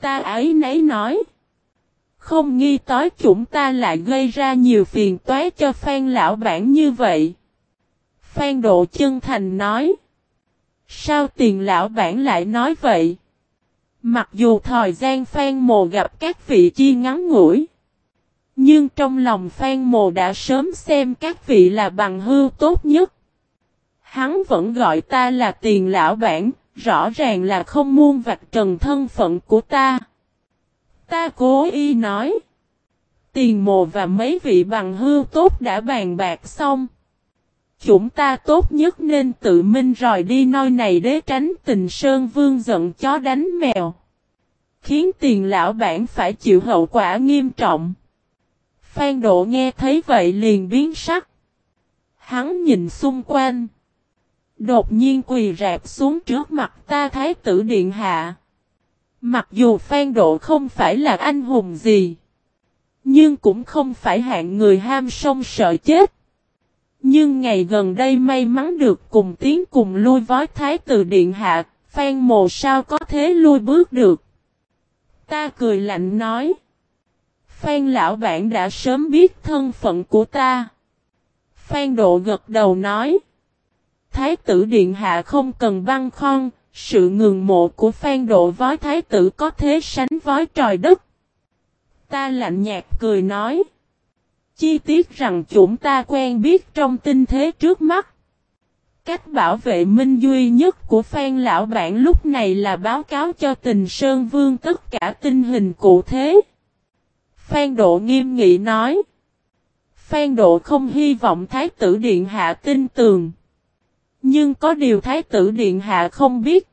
Ta ấy nấy nói. Không nghi tối chúng ta lại gây ra nhiều phiền toái cho Phan lão bản như vậy. Phan Độ chân thành nói. Sao tiền lão bản lại nói vậy? Mặc dù thời gian Phan Mồ gặp các vị chi ngắn ngủi. Nhưng trong lòng Phan Mồ đã sớm xem các vị là bằng hưu tốt nhất. Hắn vẫn gọi ta là tiền lão bản, rõ ràng là không muôn vạch trần thân phận của ta. Ta cố ý nói. Tiền mồ và mấy vị bằng hưu tốt đã bàn bạc xong. Chúng ta tốt nhất nên tự minh rời đi nơi này để tránh tình Sơn Vương giận chó đánh mèo. Khiến tiền lão bản phải chịu hậu quả nghiêm trọng. Phan Độ nghe thấy vậy liền biến sắc. Hắn nhìn xung quanh. Đột nhiên quỳ rạp xuống trước mặt ta thái tử điện hạ. Mặc dù Phan Độ không phải là anh hùng gì. Nhưng cũng không phải hạng người ham sông sợ chết. Nhưng ngày gần đây may mắn được cùng tiến cùng lui với thái tử điện hạ, Phan Mồ sao có thế lui bước được. Ta cười lạnh nói. Phan lão bạn đã sớm biết thân phận của ta. Phan độ gật đầu nói. Thái tử điện hạ không cần băng khoan sự ngừng mộ của Phan độ với thái tử có thế sánh với trời đất. Ta lạnh nhạt cười nói. Chi tiết rằng chúng ta quen biết trong tinh thế trước mắt. Cách bảo vệ minh duy nhất của Phan Lão Bản lúc này là báo cáo cho tình Sơn Vương tất cả tình hình cụ thể. Phan Độ nghiêm nghị nói. Phan Độ không hy vọng Thái tử Điện Hạ tin tường. Nhưng có điều Thái tử Điện Hạ không biết.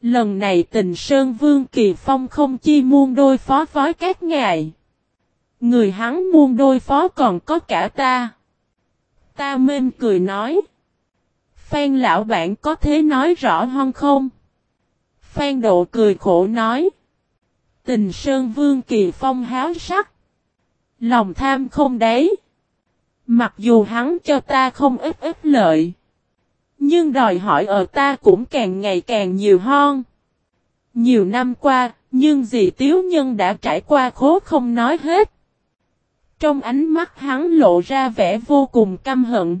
Lần này tình Sơn Vương Kỳ Phong không chi muôn đôi phó với các ngài. Người hắn muôn đôi phó còn có cả ta. Ta mêm cười nói. Phan lão bạn có thế nói rõ hơn không? Phan độ cười khổ nói. Tình Sơn Vương Kỳ Phong háo sắc. Lòng tham không đấy. Mặc dù hắn cho ta không ít ít lợi. Nhưng đòi hỏi ở ta cũng càng ngày càng nhiều hơn. Nhiều năm qua, nhưng dì Tiếu Nhân đã trải qua khố không nói hết. Trong ánh mắt hắn lộ ra vẻ vô cùng căm hận.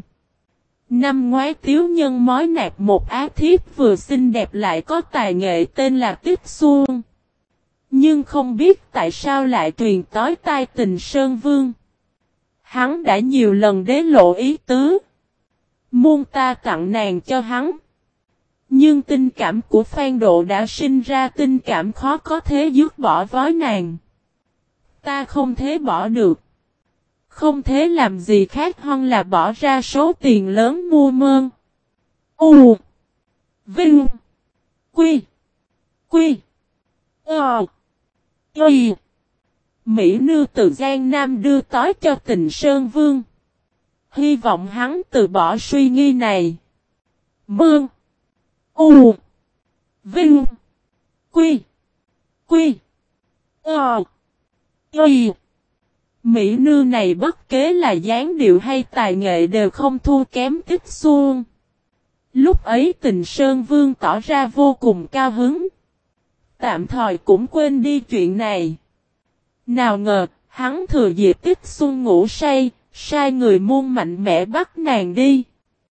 Năm ngoái Tiếu Nhân mói nạp một á thiếp vừa xinh đẹp lại có tài nghệ tên là Tiết Xuân. Nhưng không biết tại sao lại truyền tối tai tình Sơn Vương. Hắn đã nhiều lần đế lộ ý tứ. Muôn ta tặng nàng cho hắn. Nhưng tình cảm của Phan Độ đã sinh ra tình cảm khó có thể dứt bỏ với nàng. Ta không thể bỏ được. Không thể làm gì khác hơn là bỏ ra số tiền lớn mua mơn. U. Vinh. Quy. Quy. Ờ. Y. Mỹ nư từ Giang Nam đưa tối cho tình Sơn Vương. Hy vọng hắn từ bỏ suy nghi này. Mương. U. Vinh. Quy. Quy. Ờ. Y. Mỹ nư này bất kế là dáng điệu hay tài nghệ đều không thua kém tích xuông. Lúc ấy tình Sơn Vương tỏ ra vô cùng cao hứng. Tạm thời cũng quên đi chuyện này. Nào ngờ, hắn thừa dịp tích xuân ngủ say, sai người muôn mạnh mẽ bắt nàng đi.